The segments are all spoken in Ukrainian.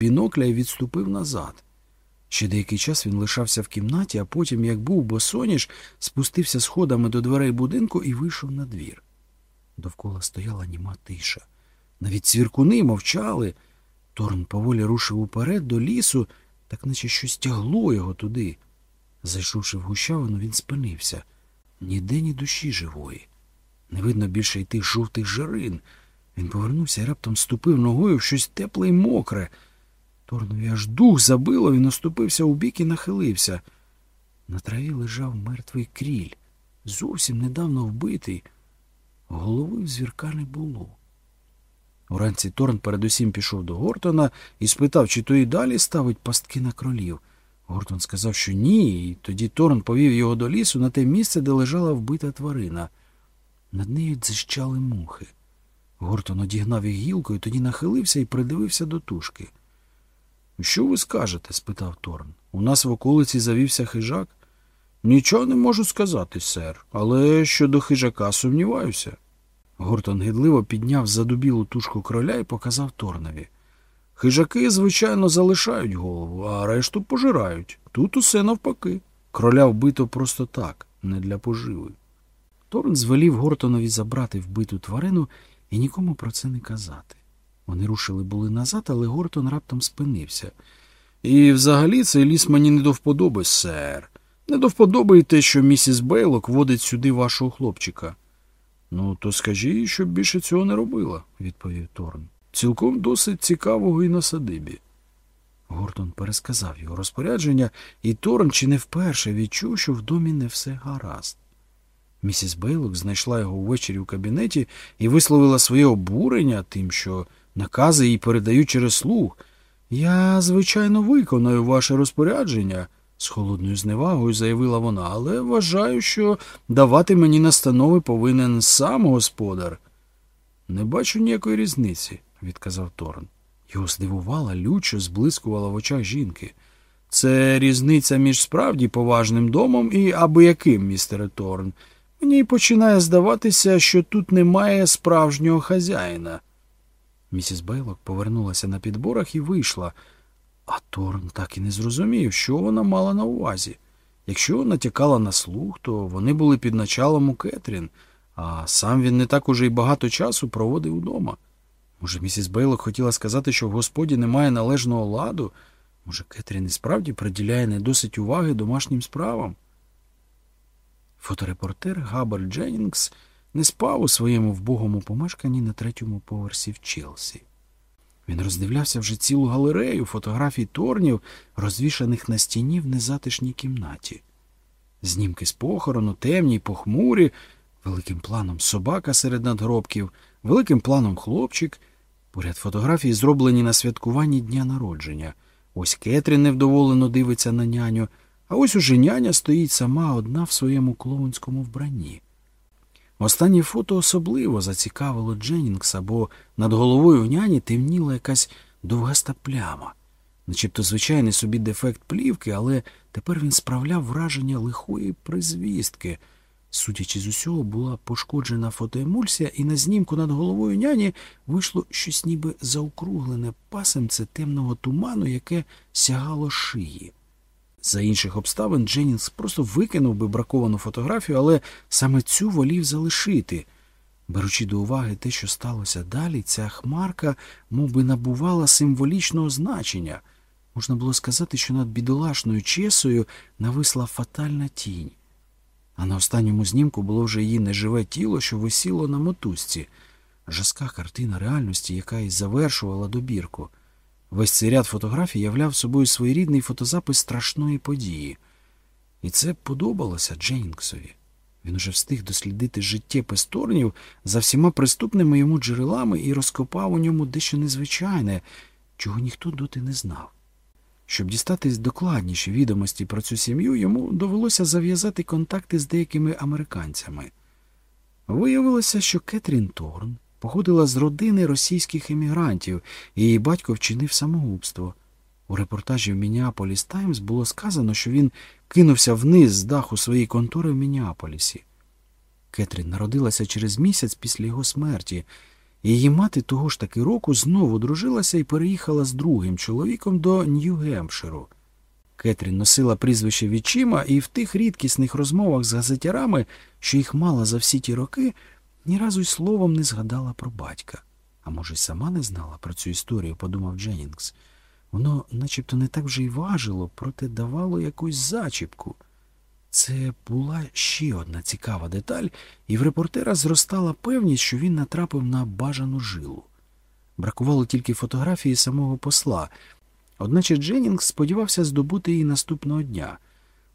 бінокля і відступив назад. Ще деякий час він лишався в кімнаті, а потім, як був босоніж, спустився сходами до дверей будинку і вийшов на двір. Довкола стояла німа тиша. Навіть цвіркуни мовчали. Торн поволі рушив уперед до лісу, так наче щось тягло його туди. Зайшовши в гущавину, він спинився. Ніде ні душі живої. Не видно більше й тих жовтих жарин. Він повернувся і раптом ступив ногою в щось тепле й мокре. Торнові аж дух забило, він оступився у бік і нахилився. На траві лежав мертвий кріль, зовсім недавно вбитий. Голови в звірка не було. Уранці Торн передусім пішов до Гортона і спитав, чи то і далі ставить пастки на кролів. Гортон сказав, що ні, і тоді Торн повів його до лісу на те місце, де лежала вбита тварина. Над нею дзищали мухи. Гортон одігнав їх гілкою, тоді нахилився і придивився до тушки. Що ви скажете? спитав Торн. У нас в околиці завівся хижак? Нічого не можу сказати, сер, але щодо хижака сумніваюся. Гортон гидливо підняв задубілу тушку кроля і показав Торнові. Хижаки, звичайно, залишають голову, а решту пожирають. Тут усе навпаки. Кроля вбито просто так, не для поживи. Торн звелів Гортонові забрати вбиту тварину і нікому про це не казати. Вони рушили були назад, але Гортон раптом спинився. І взагалі цей ліс мені не до вподоби, сер. Не до вподоби те, що місіс Бейлок водить сюди вашого хлопчика. Ну, то скажіть, щоб більше цього не робила, відповів Торн. Цілком досить цікавого і на садибі. Гортон пересказав його розпорядження, і Торн чи не вперше відчув, що в домі не все гаразд. Місіс Бейлок знайшла його ввечері у кабінеті і висловила своє обурення тим, що накази їй передають через слух. Я, звичайно, виконую ваше розпорядження, з холодною зневагою заявила вона, але вважаю, що давати мені настанови повинен сам господар. Не бачу ніякої різниці, відказав Торн. Його здивувала, лючо зблискувала в очах жінки. Це різниця між справді поважним домом і аби яким, містере Торн. Мені починає здаватися, що тут немає справжнього хазяїна. Місіс Бейлок повернулася на підборах і вийшла, а Торн так і не зрозумів, що вона мала на увазі. Якщо натякала на слух, то вони були під началом у Кетрін, а сам він не так уже й багато часу проводив удома. Може, місіс Бейлок хотіла сказати, що в господі немає належного ладу? Може, Кетрін і справді приділяє не досить уваги домашнім справам? Фоторепортер Габер Дженнінгс не спав у своєму вбогому помешканні на третьому поверсі в Челсі. Він роздивлявся вже цілу галерею фотографій торнів, розвішаних на стіні в незатишній кімнаті. Знімки з похорону, темні й похмурі, великим планом собака серед надгробків, великим планом хлопчик. Поряд фотографій зроблені на святкуванні дня народження. Ось Кетрін невдоволено дивиться на няню, а ось уже няня стоїть сама одна в своєму клоунському вбранні. Останнє фото особливо зацікавило Дженнінгса, бо над головою няні темніла якась довгаста пляма, начебто звичайний собі дефект плівки, але тепер він справляв враження лихої призвістки. Судячи з усього, була пошкоджена фотоемульсія, і на знімку над головою няні вийшло щось ніби заокруглене пасемце темного туману, яке сягало шиї. За інших обставин Дженнінгс просто викинув би браковану фотографію, але саме цю волів залишити. Беручи до уваги те, що сталося далі, ця хмарка мов би, набувала символічного значення. Можна було сказати, що над бідолашною чесою нависла фатальна тінь. А на останньому знімку було вже її неживе тіло, що висіло на мотузці, жаска картина реальності, яка й завершувала добірку. Весь цей ряд фотографій являв собою своєрідний фотозапис страшної події. І це подобалося Джейнксові. Він уже встиг дослідити життя песторнів за всіма приступними йому джерелами і розкопав у ньому дещо незвичайне, чого ніхто доти не знав. Щоб дістати докладніші відомості про цю сім'ю, йому довелося зав'язати контакти з деякими американцями. Виявилося, що Кетрін Торн походила з родини російських емігрантів, і її батько вчинив самогубство. У репортажі в Мініаполіс Таймс було сказано, що він кинувся вниз з даху своєї контори в Мініаполісі. Кетрін народилася через місяць після його смерті, Її мати того ж таки року знову дружилася і переїхала з другим чоловіком до Нью-Гемпширу. Кетрін носила прізвище відчима, і в тих рідкісних розмовах з газетярами, що їх мала за всі ті роки, ні разу й словом не згадала про батька. А може, й сама не знала про цю історію, подумав Дженнінгс. Воно начебто не так вже й важило, проте давало якусь зачіпку. Це була ще одна цікава деталь, і в репортера зростала певність, що він натрапив на бажану жилу. Бракувало тільки фотографії самого посла, одначе Дженнінгс сподівався здобути її наступного дня.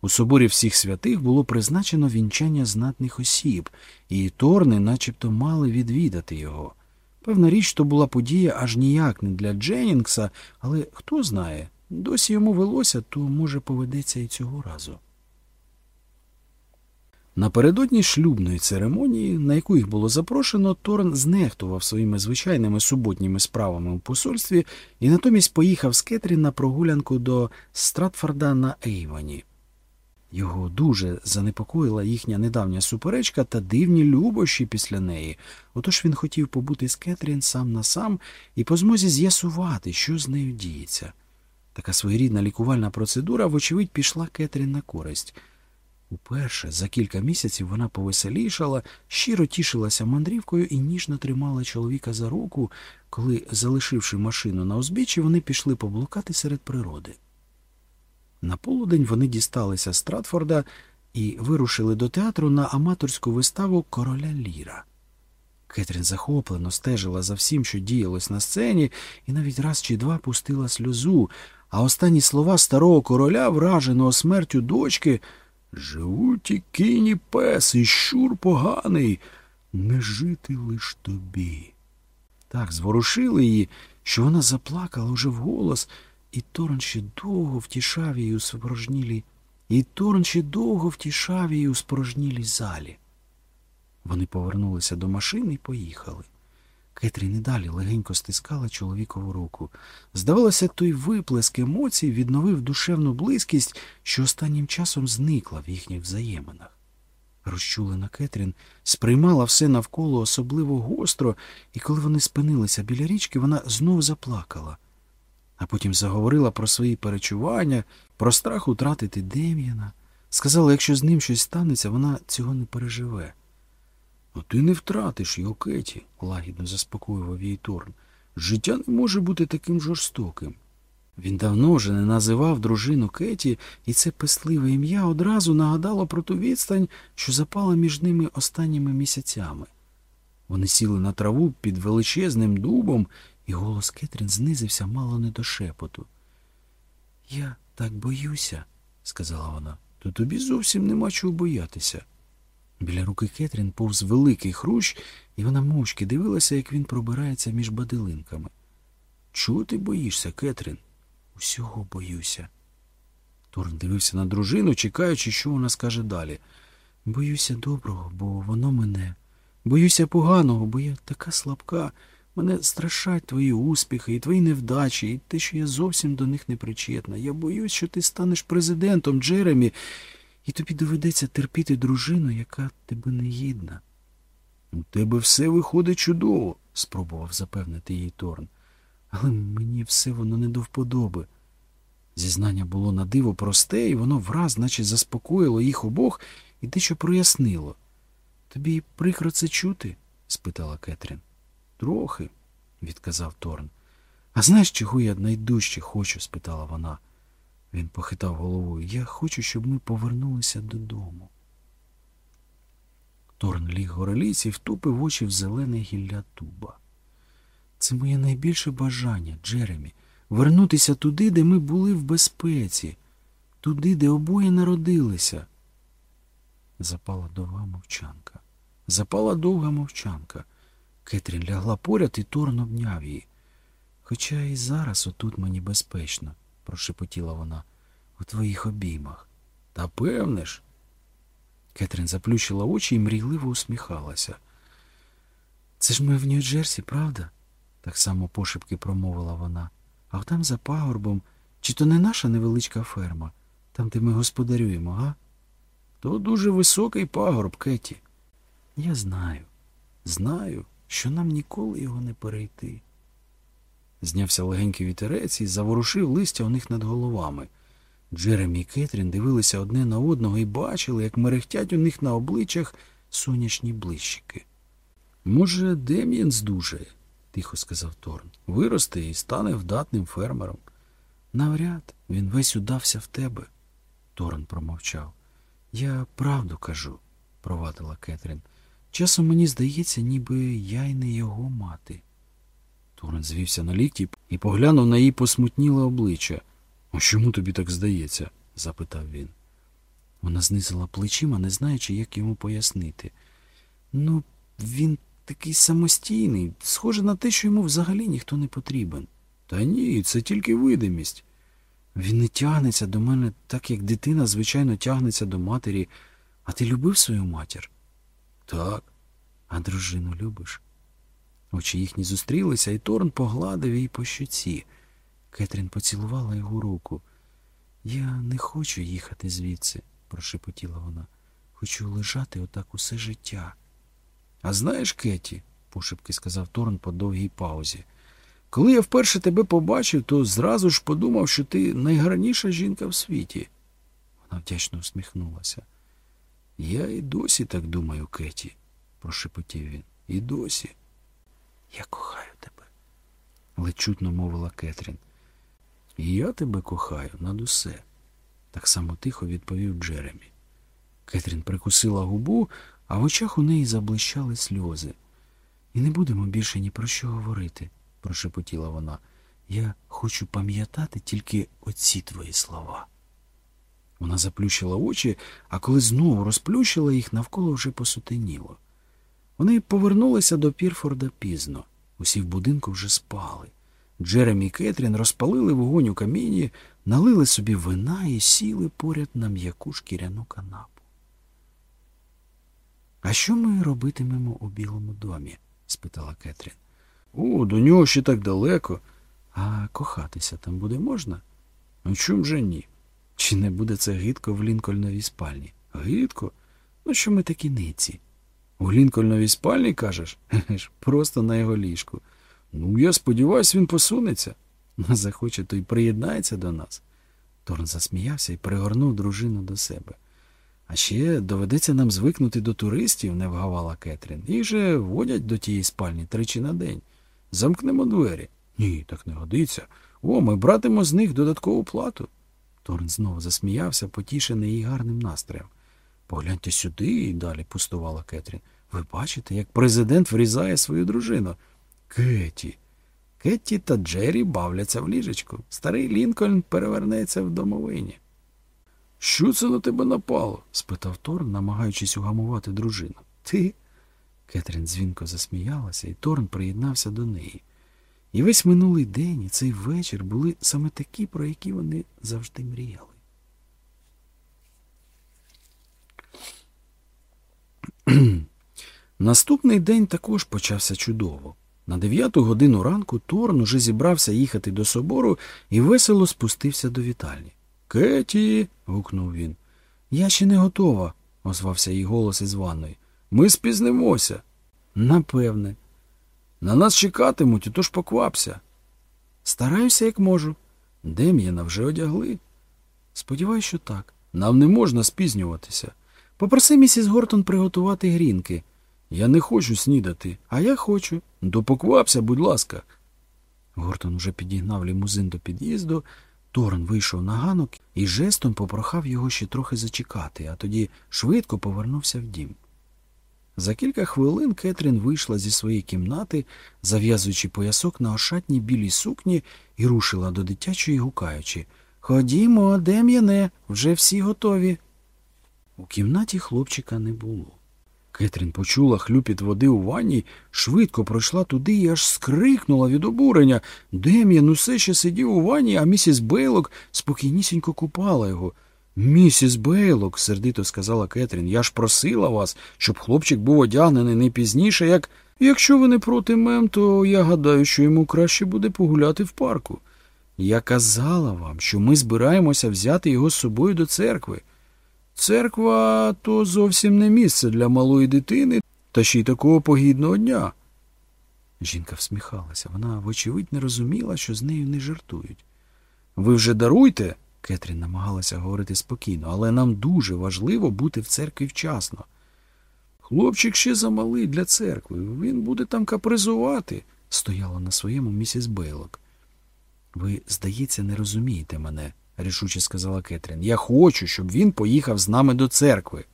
У соборі всіх святих було призначено вінчання знатних осіб, і Торни начебто мали відвідати його. Певна річ, то була подія аж ніяк не для Дженнінгса, але хто знає, досі йому велося, то, може, поведеться і цього разу. Напередодні шлюбної церемонії, на яку їх було запрошено, Торн знехтував своїми звичайними суботніми справами у посольстві і натомість поїхав з Кетрін на прогулянку до Стратфорда на Ейвоні. Його дуже занепокоїла їхня недавня суперечка та дивні любощі після неї. Отож він хотів побути з Кетрін сам на сам і по змозі з'ясувати, що з нею діється. Така своєрідна лікувальна процедура, вочевидь, пішла Кетрін на користь. Уперше за кілька місяців вона повеселішала, щиро тішилася мандрівкою і ніжно тримала чоловіка за руку, коли, залишивши машину на узбіччі, вони пішли поблукати серед природи. На полудень вони дісталися Стратфорда і вирушили до театру на аматорську виставу короля Ліра. Кетрін захоплено стежила за всім, що діялось на сцені, і навіть раз чи два пустила сльозу, а останні слова старого короля, враженого смертю дочки, живуть і кінь пес, і щур поганий, не жити лиш тобі. Так зворушили її, що вона заплакала уже вголос, і Торн ще довго втішав її у спорожнілій, і Торн ще довго втішав її у спорожнілій залі. Вони повернулися до машини і поїхали. Кетрін і далі легенько стискала чоловікову руку. Здавалося, той виплеск емоцій відновив душевну близькість, що останнім часом зникла в їхніх взаєминах. Розчулена Кетрін сприймала все навколо особливо гостро, і коли вони спинилися біля річки, вона знов заплакала, а потім заговорила про свої перечування, про страх утратити Дем'яна. Сказала, якщо з ним щось станеться, вона цього не переживе. Ну, ти не втратиш його, Кеті, лагідно заспокоював її Торн. Життя не може бути таким жорстоким. Він давно вже не називав дружину Кеті, і це писливе ім'я одразу нагадало про ту відстань, що запала між ними останніми місяцями. Вони сіли на траву під величезним дубом, і голос Кетрін знизився мало не до шепоту. Я так боюся, сказала вона, то тобі зовсім нема чого боятися. Біля руки Кетрін повз великий хрущ, і вона мовчки дивилася, як він пробирається між бадилинками. Чого ти боїшся, Кетрін? Усього боюся. Торн дивився на дружину, чекаючи, що вона скаже далі. Боюся доброго, бо воно мене. Боюся поганого, бо я така слабка. Мене страшать твої успіхи і твої невдачі, і те, що я зовсім до них не причетна. Я боюсь, що ти станеш президентом, Джеремі, і тобі доведеться терпіти дружину, яка тебе не гідна. У тебе все виходить чудово, спробував запевнити їй Торн. Але мені все воно не до вподоби. Зізнання було на диво просте, і воно враз, наче заспокоїло їх обох і дещо прояснило. Тобі прикро це чути? спитала Кетрін. Трохи, відказав Торн. А знаєш, чого я найдужче хочу? спитала вона. Він похитав головою. Я хочу, щоб ми повернулися додому. Торн ліг гореліць і втупив очі в зелене гілля туба. Це моє найбільше бажання, Джеремі, вернутися туди, де ми були в безпеці, туди, де обоє народилися. Запала довга мовчанка. Запала довга мовчанка. Кетрін лягла поряд і Торн обняв її. Хоча і зараз отут мені безпечно прошепотіла вона, у твоїх обіймах. Та певне ж. Кетрін заплющила очі і мрійливо усміхалася. Це ж ми в Нью-Джерсі, правда? так само пошепки промовила вона. А там за пагорбом, чи то не наша невеличка ферма, там, де ми господарюємо, га? То дуже високий пагорб, Кеті. Я знаю, знаю, що нам ніколи його не перейти. Знявся легенький вітерець і заворушив листя у них над головами. Джеремі і Кетрін дивилися одне на одного і бачили, як мерехтять у них на обличчях сонячні блищики. Може, Дем'ян здужає, тихо сказав Торн. Виросте і стане вдатним фермером. Навряд він весь удався в тебе. Торн промовчав. Я правду кажу, провадила Кетрін. Часом мені здається, ніби я й не його мати. Торн звівся на лікті і поглянув на її посмутніле обличчя. А чому тобі так здається? запитав він. Вона знизила плечима, не знаючи, як йому пояснити. Ну, він такий самостійний, схоже на те, що йому взагалі ніхто не потрібен. Та ні, це тільки видимість. Він не тягнеться до мене так, як дитина, звичайно, тягнеться до матері. А ти любив свою матір? Так. А дружину любиш? Очі їхні зустрілися, і Торн погладив її по щоці. Кетрін поцілувала його руку. Я не хочу їхати звідси, прошепотіла вона. Хочу лежати отак усе життя. А знаєш, Кеті, пошепки сказав Торн по довгій паузі. Коли я вперше тебе побачив, то зразу ж подумав, що ти найгарніша жінка в світі. Вона вдячно усміхнулася. Я і досі так думаю, Кеті, прошепотів він. І досі. Я кохаю тебе, ледь чутно мовила Кетрін. І я тебе кохаю над усе, так само тихо відповів Джеремі. Кетрін прикусила губу, а в очах у неї заблищали сльози. І не будемо більше ні про що говорити, прошепотіла вона. Я хочу пам'ятати тільки оці твої слова. Вона заплющила очі, а коли знову розплющила їх, навколо вже посутеніло. Вони повернулися до Пірфорда пізно. Усі в будинку вже спали. Джеремі і Кетрін розпалили вогонь у каміні, налили собі вина і сіли поряд на м'яку шкіряну канапу. А що ми робитимемо у Білому домі? спитала Кетрін. О, до нього ще так далеко. А кохатися там буде можна? Ну чому же ні? Чи не буде це гидко в Лінкольновій спальні? Гидко? Ну що ми такі ниці? У Лінкольновій спальні, кажеш? Просто на його ліжку. Ну, я сподіваюся, він посунеться. Захоче, то й приєднається до нас. Торн засміявся і пригорнув дружину до себе. А ще доведеться нам звикнути до туристів, не вгавала Кетрін. Їх же водять до тієї спальні тричі на день. Замкнемо двері. Ні, так не годиться. О, ми братимо з них додаткову плату. Торн знову засміявся, потішений її гарним настроєм. Погляньте сюди далі пустувала Кетрін. Ви бачите, як президент врізає свою дружину. Кеті. Кетті та Джері бавляться в ліжечку. Старий Лінкольн перевернеться в домовині. Що це на тебе напало? спитав Торн, намагаючись угамувати дружину. Ти? Кетрін дзвінко засміялася, і Торн приєднався до неї. І весь минулий день і цей вечір були саме такі, про які вони завжди мріяли. Наступний день також почався чудово. На дев'яту годину ранку Торн уже зібрався їхати до собору і весело спустився до вітальні. Кеті. гукнув він. Я ще не готова, озвався її голос із ванної. Ми спізнимося. Напевне. На нас чекатимуть, отож поквапся. Стараюся, як можу. Дем'яна вже одягли. Сподіваюсь, що так. Нам не можна спізнюватися. Попроси місіс Гортон приготувати грінки. Я не хочу снідати, а я хочу. Допоквапся, будь ласка. Гортон уже підігнав лімузин до під'їзду. Торн вийшов на ганок і жестом попрохав його ще трохи зачекати, а тоді швидко повернувся в дім. За кілька хвилин Кетрін вийшла зі своєї кімнати, зав'язуючи поясок на ошатній білій сукні, і рушила до дитячої, гукаючи Ходімо, Дем'яне, вже всі готові. У кімнаті хлопчика не було. Кетрін почула хлюпіт води у ванні, швидко пройшла туди і аж скрикнула від обурення. Дем'ян усе ще сидів у ванні, а місіс Бейлок спокійнісінько купала його. Місіс Бейлок, сердито сказала Кетрін, я ж просила вас, щоб хлопчик був одягнений не пізніше, як. Якщо ви не проти мем, то я гадаю, що йому краще буде погуляти в парку. Я казала вам, що ми збираємося взяти його з собою до церкви. Церква то зовсім не місце для малої дитини та ще й такого погідного дня. Жінка всміхалася. Вона, вочевидь, не розуміла, що з нею не жартують. Ви вже даруйте, Кетрін намагалася говорити спокійно, але нам дуже важливо бути в церкві вчасно. Хлопчик ще замалий для церкви. Він буде там капризувати, стояла на своєму місіс Бейлок. Ви, здається, не розумієте мене, рішуче сказала Кетрін. Я хочу, щоб він поїхав з нами до церкви.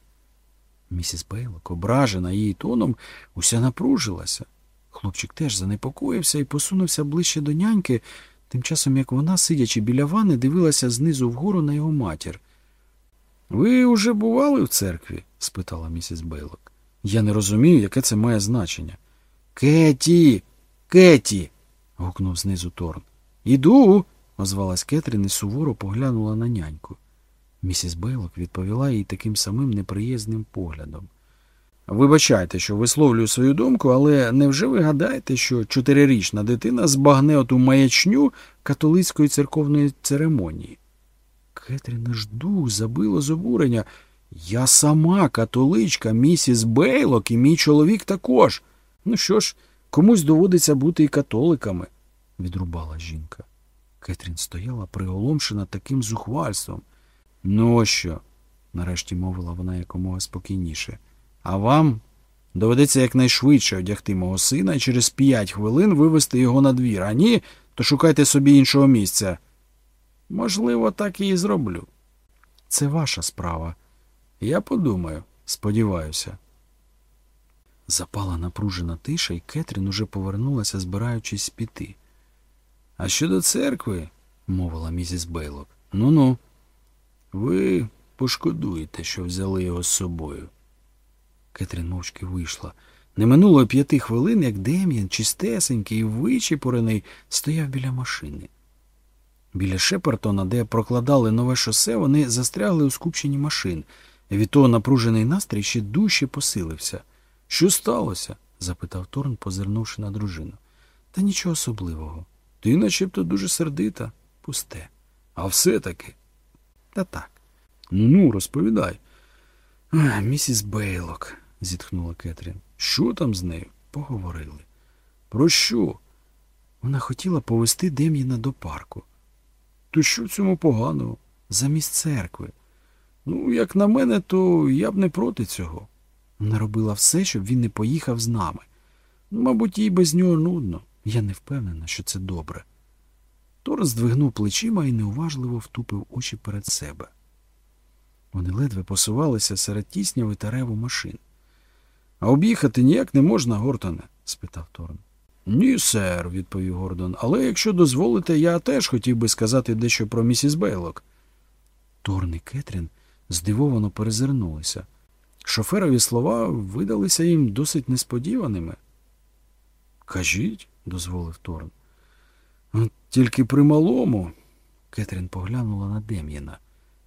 Місіс Бейлок, ображена її тоном, уся напружилася. Хлопчик теж занепокоївся і посунувся ближче до няньки, тим часом як вона, сидячи біля вани, дивилася знизу вгору на його матір. Ви уже бували в церкві? спитала місіс Бейлок. Я не розумію, яке це має значення. Кеті, Кеті. гукнув знизу Торн. Іду. озвалась Кетрін і суворо поглянула на няньку. Місіс Бейлок відповіла їй таким самим неприязним поглядом. Вибачайте, що висловлюю свою думку, але невже ви гадаєте, що чотирирічна дитина збагне оту маячню католицької церковної церемонії? Кетрін аж дух забило з обурення. Я сама католичка, місіс Бейлок, і мій чоловік також. Ну що ж, комусь доводиться бути і католиками, відрубала жінка. Кетрін стояла приголомшена таким зухвальством. Ну що? нарешті мовила вона якомога спокійніше. А вам доведеться якнайшвидше одягти мого сина і через п'ять хвилин вивезти його на двір. А ні, то шукайте собі іншого місця. Можливо, так і зроблю. Це ваша справа. Я подумаю, сподіваюся. Запала напружена тиша, і Кетрін уже повернулася, збираючись піти. А щодо церкви, мовила місіс Бейлок, ну ну, ви пошкодуєте, що взяли його з собою. Кетрін мовчки вийшла. Не минуло п'яти хвилин, як Дем'ян, чистесенький і вичіпорений, стояв біля машини. Біля Шепертона, де прокладали нове шосе, вони застрягли у скупченні машин. Від того напружений настрій ще дужче посилився. Що сталося? запитав Торн, позирнувши на дружину. Та нічого особливого. Ти начебто дуже сердита, пусте. А все-таки. Та так. Ну, розповідай. А, місіс Бейлок, зітхнула Кетрін. Що там з нею? Поговорили. Про що? Вона хотіла повести Дем'їна до парку. То що цьому поганого? Замість церкви. Ну, як на мене, то я б не проти цього. Вона робила все, щоб він не поїхав з нами. Ну, мабуть, їй без нього нудно. Я не впевнена, що це добре. Тор здвигнув плечима і неуважливо втупив очі перед себе. Вони ледве посувалися серед тісняви та реву машин. А об'їхати ніяк не можна, Гортоне? спитав Торн. Ні, сер, відповів Гордон, але якщо дозволите, я теж хотів би сказати дещо про місіс Бейлок. Торн і Кетрін здивовано перезирнулися. Шоферові слова видалися їм досить несподіваними. Кажіть, дозволив Торн. Тільки при малому. Кетрін поглянула на Дем'яна.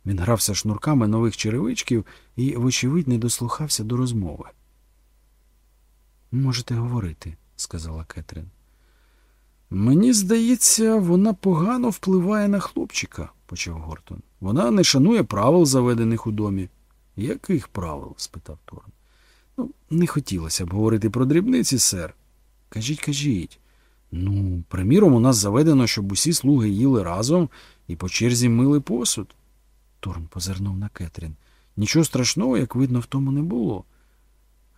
Він грався шнурками нових черевичків і, вочевидь, не дослухався до розмови. Можете говорити, сказала Кетрін. Мені здається, вона погано впливає на хлопчика, почав Гортон. Вона не шанує правил, заведених у домі. Яких правил? спитав Торн. Ну, не хотілося б говорити про дрібниці, сер. Кажіть, кажіть. Ну, приміром, у нас заведено, щоб усі слуги їли разом і по черзі мили посуд. Торн позирнув на Кетрін. Нічого страшного, як видно, в тому не було.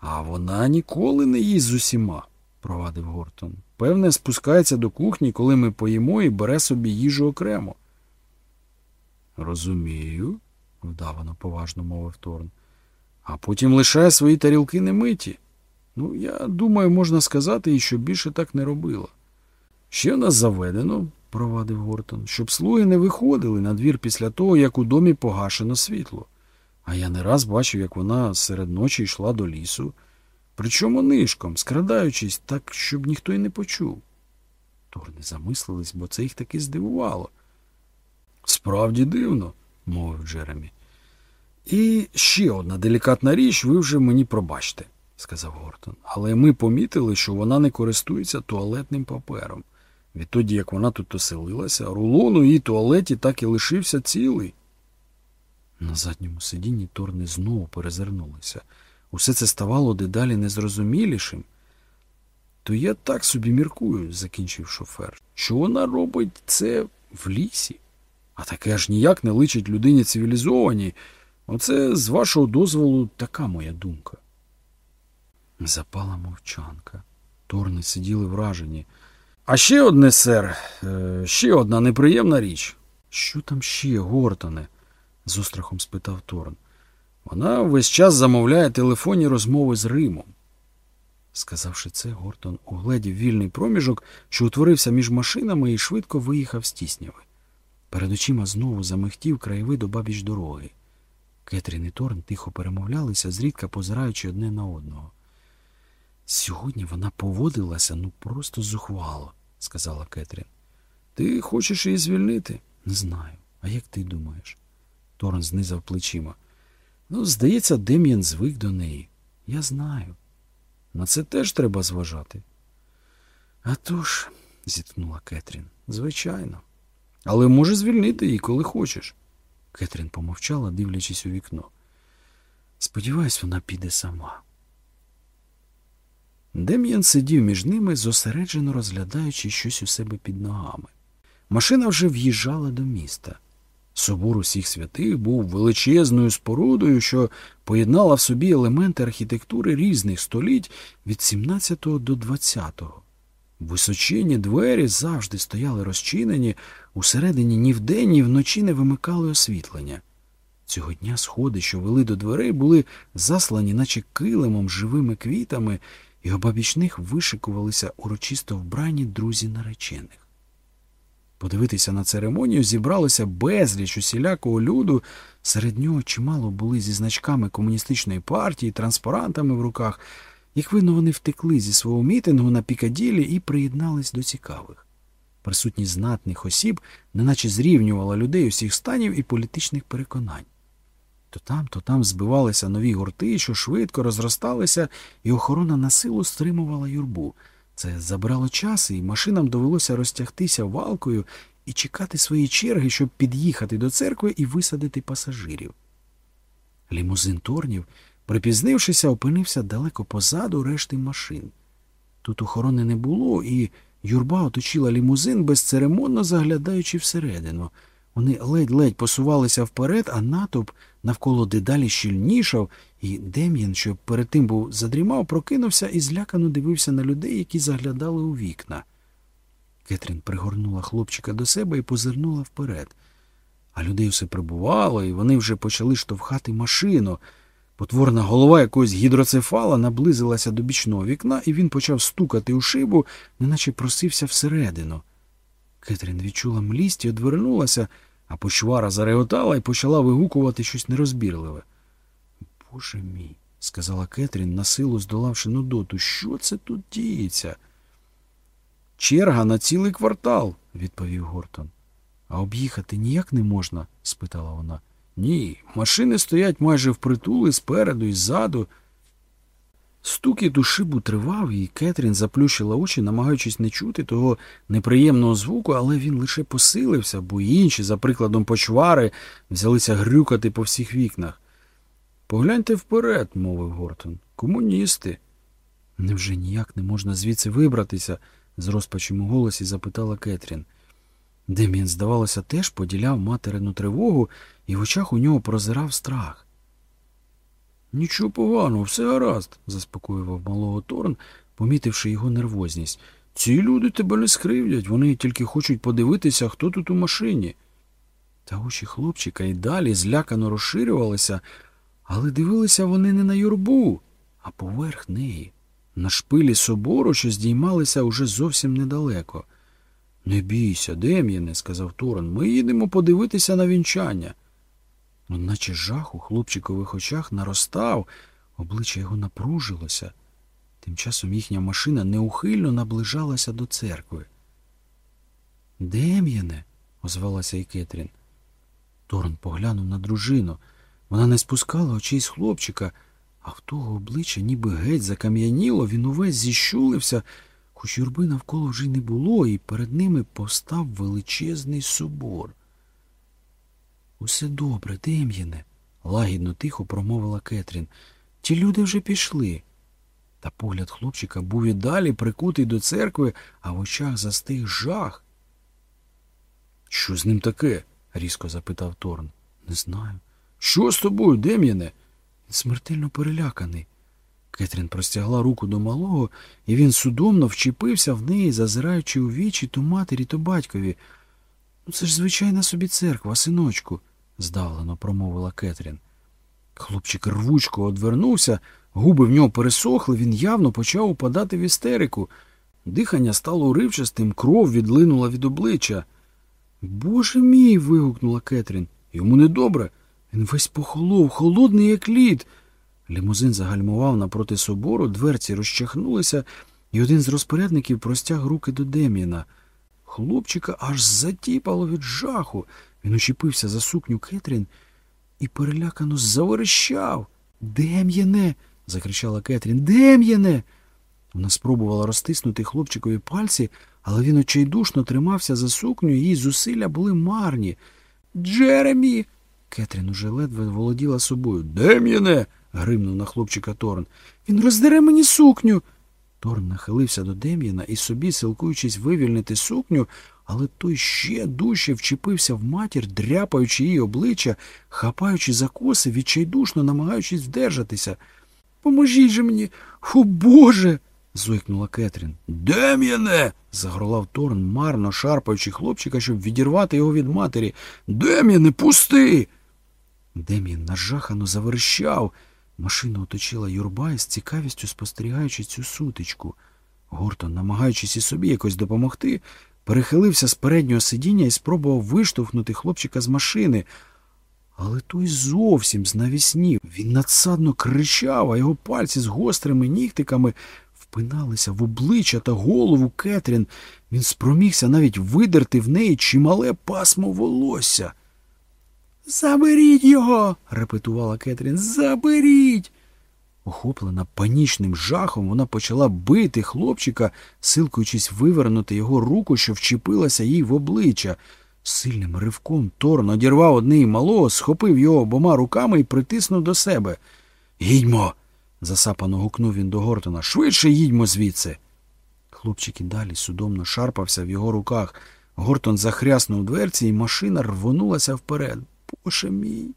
А вона ніколи не їсть з усіма, провадив Гортон. Певне, спускається до кухні, коли ми поїмо і бере собі їжу окремо. Розумію, вдавано поважно мовив Торн. А потім лишає свої тарілки немиті. Ну, я думаю, можна сказати, що більше так не робила. Ще в нас заведено, провадив Гортон, щоб слуги не виходили на двір після того, як у домі погашено світло. А я не раз бачив, як вона серед ночі йшла до лісу, причому нишком, скрадаючись так, щоб ніхто й не почув. Торни замислились, бо це їх таки здивувало. Справді дивно, мовив Джеремі. І ще одна делікатна річ, ви вже мені пробачте, сказав Гортон. Але ми помітили, що вона не користується туалетним папером. Відтоді, як вона тут оселилася, рулон у її туалеті так і лишився цілий. На задньому сидінні Торни знову перезирнулися. Усе це ставало дедалі незрозумілішим. то я так собі міркую, закінчив шофер, що вона робить це в лісі. А таке аж ніяк не личить людині цивілізованій. Оце, з вашого дозволу, така моя думка. Запала мовчанка. Торни сиділи вражені. А ще одне, сер, е, ще одна неприємна річ. Що там ще, Гортоне? З острахом спитав Торн. Вона весь час замовляє телефонні розмови з Римом. Сказавши це, Гортон угледів вільний проміжок, що утворився між машинами, і швидко виїхав з тісняви. Перед очима знову замихтів краєвид обабіч дороги. Кетрін і Торн тихо перемовлялися, зрідка позираючи одне на одного. Сьогодні вона поводилася ну просто зухвало, сказала Кетрін. Ти хочеш її звільнити? Не знаю. А як ти думаєш? Торн знизав плечима. Ну, здається, Дем'ян звик до неї. Я знаю. На це теж треба зважати. «А тож», – зітхнула Кетрін, звичайно. Але може звільнити її, коли хочеш. Кетрін помовчала, дивлячись у вікно. Сподіваюсь, вона піде сама. Дем'ян сидів між ними, зосереджено розглядаючи щось у себе під ногами. Машина вже в'їжджала до міста. Собор усіх святих був величезною спорудою, що поєднала в собі елементи архітектури різних століть від 17 до 20. Височені двері завжди стояли розчинені, усередині ні вдень, ні вночі не вимикали освітлення. Цього дня сходи, що вели до дверей, були заслані, наче килимом, живими квітами, і обабіч них вишикувалися урочисто вбрані друзі наречених. Подивитися на церемонію зібралося безліч усілякого люду. Серед нього чимало були зі значками комуністичної партії, транспарантами в руках. Як видно, вони втекли зі свого мітингу на Пікаділі і приєднались до цікавих. Присутність знатних осіб неначе зрівнювала людей усіх станів і політичних переконань. То там, то там збивалися нові гурти, що швидко розросталися, і охорона на силу стримувала юрбу. Це забрало час, і машинам довелося розтягтися валкою і чекати свої черги, щоб під'їхати до церкви і висадити пасажирів. Лімузин Торнів, припізнившися, опинився далеко позаду решти машин. Тут охорони не було, і юрба оточила лімузин, безцеремонно заглядаючи всередину. Вони ледь-ледь посувалися вперед, а натовп навколо дедалі щільнішав, і Дем'ян, що перед тим був задрімав, прокинувся і злякано дивився на людей, які заглядали у вікна. Кетрін пригорнула хлопчика до себе і позирнула вперед. А людей все прибувало, і вони вже почали штовхати машину. Потворна голова якогось гідроцефала наблизилася до бічного вікна, і він почав стукати у шибу, неначе просився всередину. Кетрін відчула млість і одвернулася, а почвара зареготала і почала вигукувати щось нерозбірливе. Боже мій, сказала Кетрін, на силу здолавши нудоту, що це тут діється? Черга на цілий квартал, відповів Гортон. А об'їхати ніяк не можна? спитала вона. Ні, машини стоять майже впритул і спереду, і ззаду. Стукіт у шибу тривав, і Кетрін заплющила очі, намагаючись не чути того неприємного звуку, але він лише посилився, бо інші, за прикладом почвари, взялися грюкати по всіх вікнах. Погляньте вперед, мовив Гортон. Комуністи. Невже ніяк не можна звідси вибратися? з розпачем у голосі запитала Кетрін. Дем'ян, здавалося, теж поділяв материну тривогу, і в очах у нього прозирав страх. Нічого поганого, все гаразд, заспокоював малого Торн, помітивши його нервозність. Ці люди тебе не скривдять, вони тільки хочуть подивитися, хто тут у машині. Та очі хлопчика й далі злякано розширювалися, але дивилися вони не на юрбу, а поверх неї, на шпилі собору, що здіймалися уже зовсім недалеко. Не бійся, Дем'яне, сказав Торн, ми їдемо подивитися на вінчання. Одначе жах у хлопчикових очах наростав, обличчя його напружилося. Тим часом їхня машина неухильно наближалася до церкви. Дем'яне, озвалася і Кетрін. Торн поглянув на дружину. Вона не спускала очей з хлопчика, а в того обличчя ніби геть закам'яніло, він увесь зіщулився, хоч юрби навколо вже й не було, і перед ними постав величезний собор. Усе добре, Дем'яне, лагідно тихо промовила Кетрін. Ті люди вже пішли. Та погляд хлопчика був і далі прикутий до церкви, а в очах застиг жах. Що з ним таке? різко запитав Торн. Не знаю. Що з тобою, Дем'яне? Він смертельно переляканий. Кетрін простягла руку до малого, і він судомно вчепився в неї, зазираючи у вічі то матері, то батькові. Ну, це ж звичайна собі церква, синочку, здавлено промовила Кетрін. Хлопчик рвучко одвернувся, губи в нього пересохли, він явно почав упадати в істерику. Дихання стало уривчастим, кров відлинула від обличчя. Боже мій. вигукнула Кетрін. Йому недобре. Він весь похолов, холодний, як лід. Лімузин загальмував напроти собору, дверці розчахнулися, і один з розпорядників простяг руки до Дем'яна. Хлопчика аж затіпало від жаху. Він учепився за сукню Кетрін і перелякано заверещав. Дем'яне. закричала Кетрін. Дем'яне. Вона спробувала розтиснути хлопчикові пальці, але він очайдушно тримався за сукню, її зусилля були марні. Джеремі. Кетрін уже ледве володіла собою. Дем'яне. гримнув на хлопчика Торн. Він роздере мені сукню. Торн нахилився до Дем'яна і собі, силкуючись вивільнити сукню, але той ще дужче вчепився в матір, дряпаючи її обличчя, хапаючи за коси, відчайдушно намагаючись вдержатися. Поможіть же мені, о Боже. зойкнула Кетрін. Дем'яне. загорлав Торн, марно шарпаючи хлопчика, щоб відірвати його від матері. Дем'яне, пусти. Дем'ян нажахано заверщав. Машину оточила юрба із цікавістю спостерігаючи цю сутичку. Гортон, намагаючись і собі якось допомогти, перехилився з переднього сидіння і спробував виштовхнути хлопчика з машини. Але той зовсім знавіснів. Він надсадно кричав, а його пальці з гострими нігтиками впиналися в обличчя та голову Кетрін. Він спромігся навіть видерти в неї чимале пасмо волосся. Заберіть його, репетувала Кетрін. Заберіть. Охоплена панічним жахом, вона почала бити хлопчика, силкуючись вивернути його руку, що вчепилася їй в обличчя. Сильним ривком Торн одірвав одне малого, схопив його обома руками і притиснув до себе. Їдьмо. засапано гукнув він до Гортона. Швидше їдьмо звідси. Хлопчик і далі судомно шарпався в його руках. Гортон захряснув дверці, і машина рвонулася вперед. Боже мій,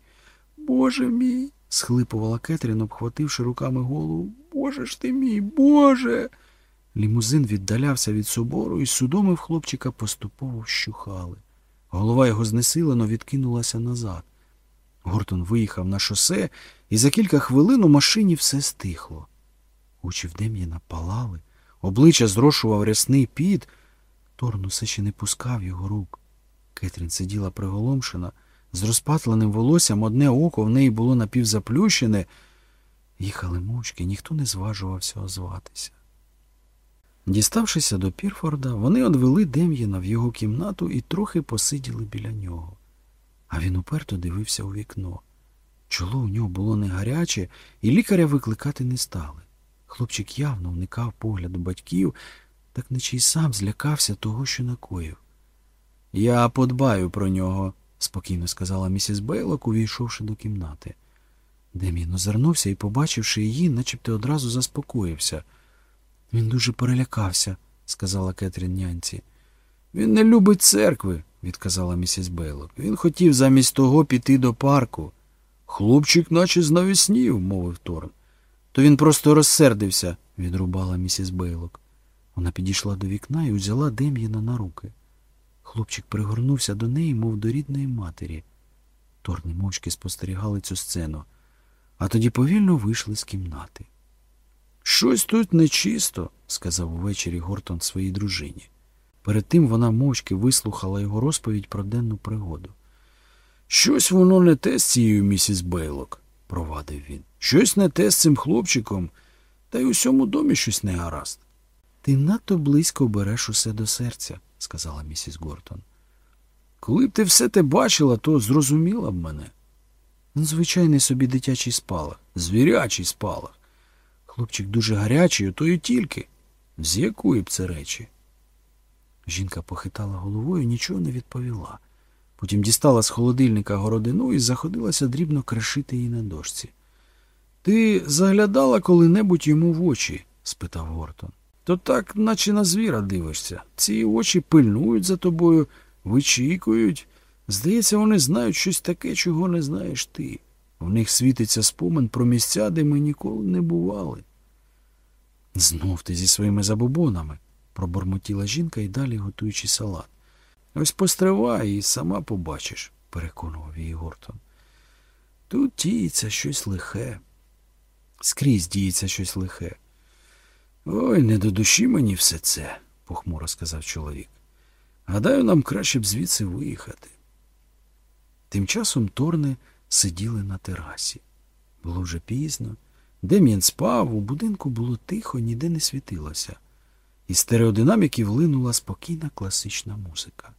Боже мій. Схлипувала Кетрін, обхвативши руками голову. Боже ж ти мій, Боже. Лімузин віддалявся від собору, і в хлопчика поступово вщухали. Голова його знесилено відкинулася назад. Гортон виїхав на шосе, і за кілька хвилин у машині все стихло. Очі в Дем'яна палали, обличчя зрошував рясний піт. Торн усе ще не пускав його рук. Кетрін сиділа приголомшена. З розпатленим волоссям одне око в неї було напівзаплющене. Їхали мовчки, ніхто не зважувався озватися. Діставшися до Пірфорда, вони одвели Дем'єна в його кімнату і трохи посиділи біля нього. А він уперто дивився у вікно. Чоло у нього було не гаряче, і лікаря викликати не стали. Хлопчик явно вникав погляду батьків, так наче й сам злякався того, що накоїв. Я подбаю про нього, спокійно сказала місіс Бейлок, увійшовши до кімнати. Дем'ян озирнувся і, побачивши її, начебто одразу заспокоївся. Він дуже перелякався, сказала Кетрін нянці. Він не любить церкви, відказала місіс Бейлок. Він хотів замість того піти до парку. Хлопчик наче знавіснів, мовив Торн. То він просто розсердився, відрубала місіс Бейлок. Вона підійшла до вікна і узяла Дем'яна на руки. Хлопчик пригорнувся до неї, мов до рідної матері. Торни мовчки спостерігали цю сцену, а тоді повільно вийшли з кімнати. Щось тут нечисто, сказав увечері Гортон своїй дружині. Перед тим вона мовчки вислухала його розповідь про денну пригоду. Щось воно не те з цією місіс Бейлок, провадив він. Щось не те з цим хлопчиком, та й у всьому домі щось не гаразд. Ти надто близько береш усе до серця, сказала місіс Гортон. Коли б ти все те бачила, то зрозуміла б мене. Звичайний собі дитячий спалах, звірячий спалах. Хлопчик дуже гарячий, то й тільки. З якої б це речі? Жінка похитала головою нічого не відповіла. Потім дістала з холодильника городину і заходилася дрібно кришити її на дошці. Ти заглядала коли-небудь йому в очі? спитав Гортон. То так, наче на звіра дивишся. Ці очі пильнують за тобою, вичікують. Здається, вони знають щось таке, чого не знаєш ти. В них світиться спомин про місця, де ми ніколи не бували. Знов ти зі своїми забобонами, пробормотіла жінка і далі готуючи салат. Ось постривай і сама побачиш, переконував її Гортон. Тут діється щось лихе. Скрізь діється щось лихе. Ой, не до душі мені все це, похмуро сказав чоловік. Гадаю, нам краще б звідси виїхати. Тим часом Торни сиділи на терасі. Було вже пізно. Дем'ян спав, у будинку було тихо, ніде не світилося. Із стереодинаміків линула спокійна класична музика.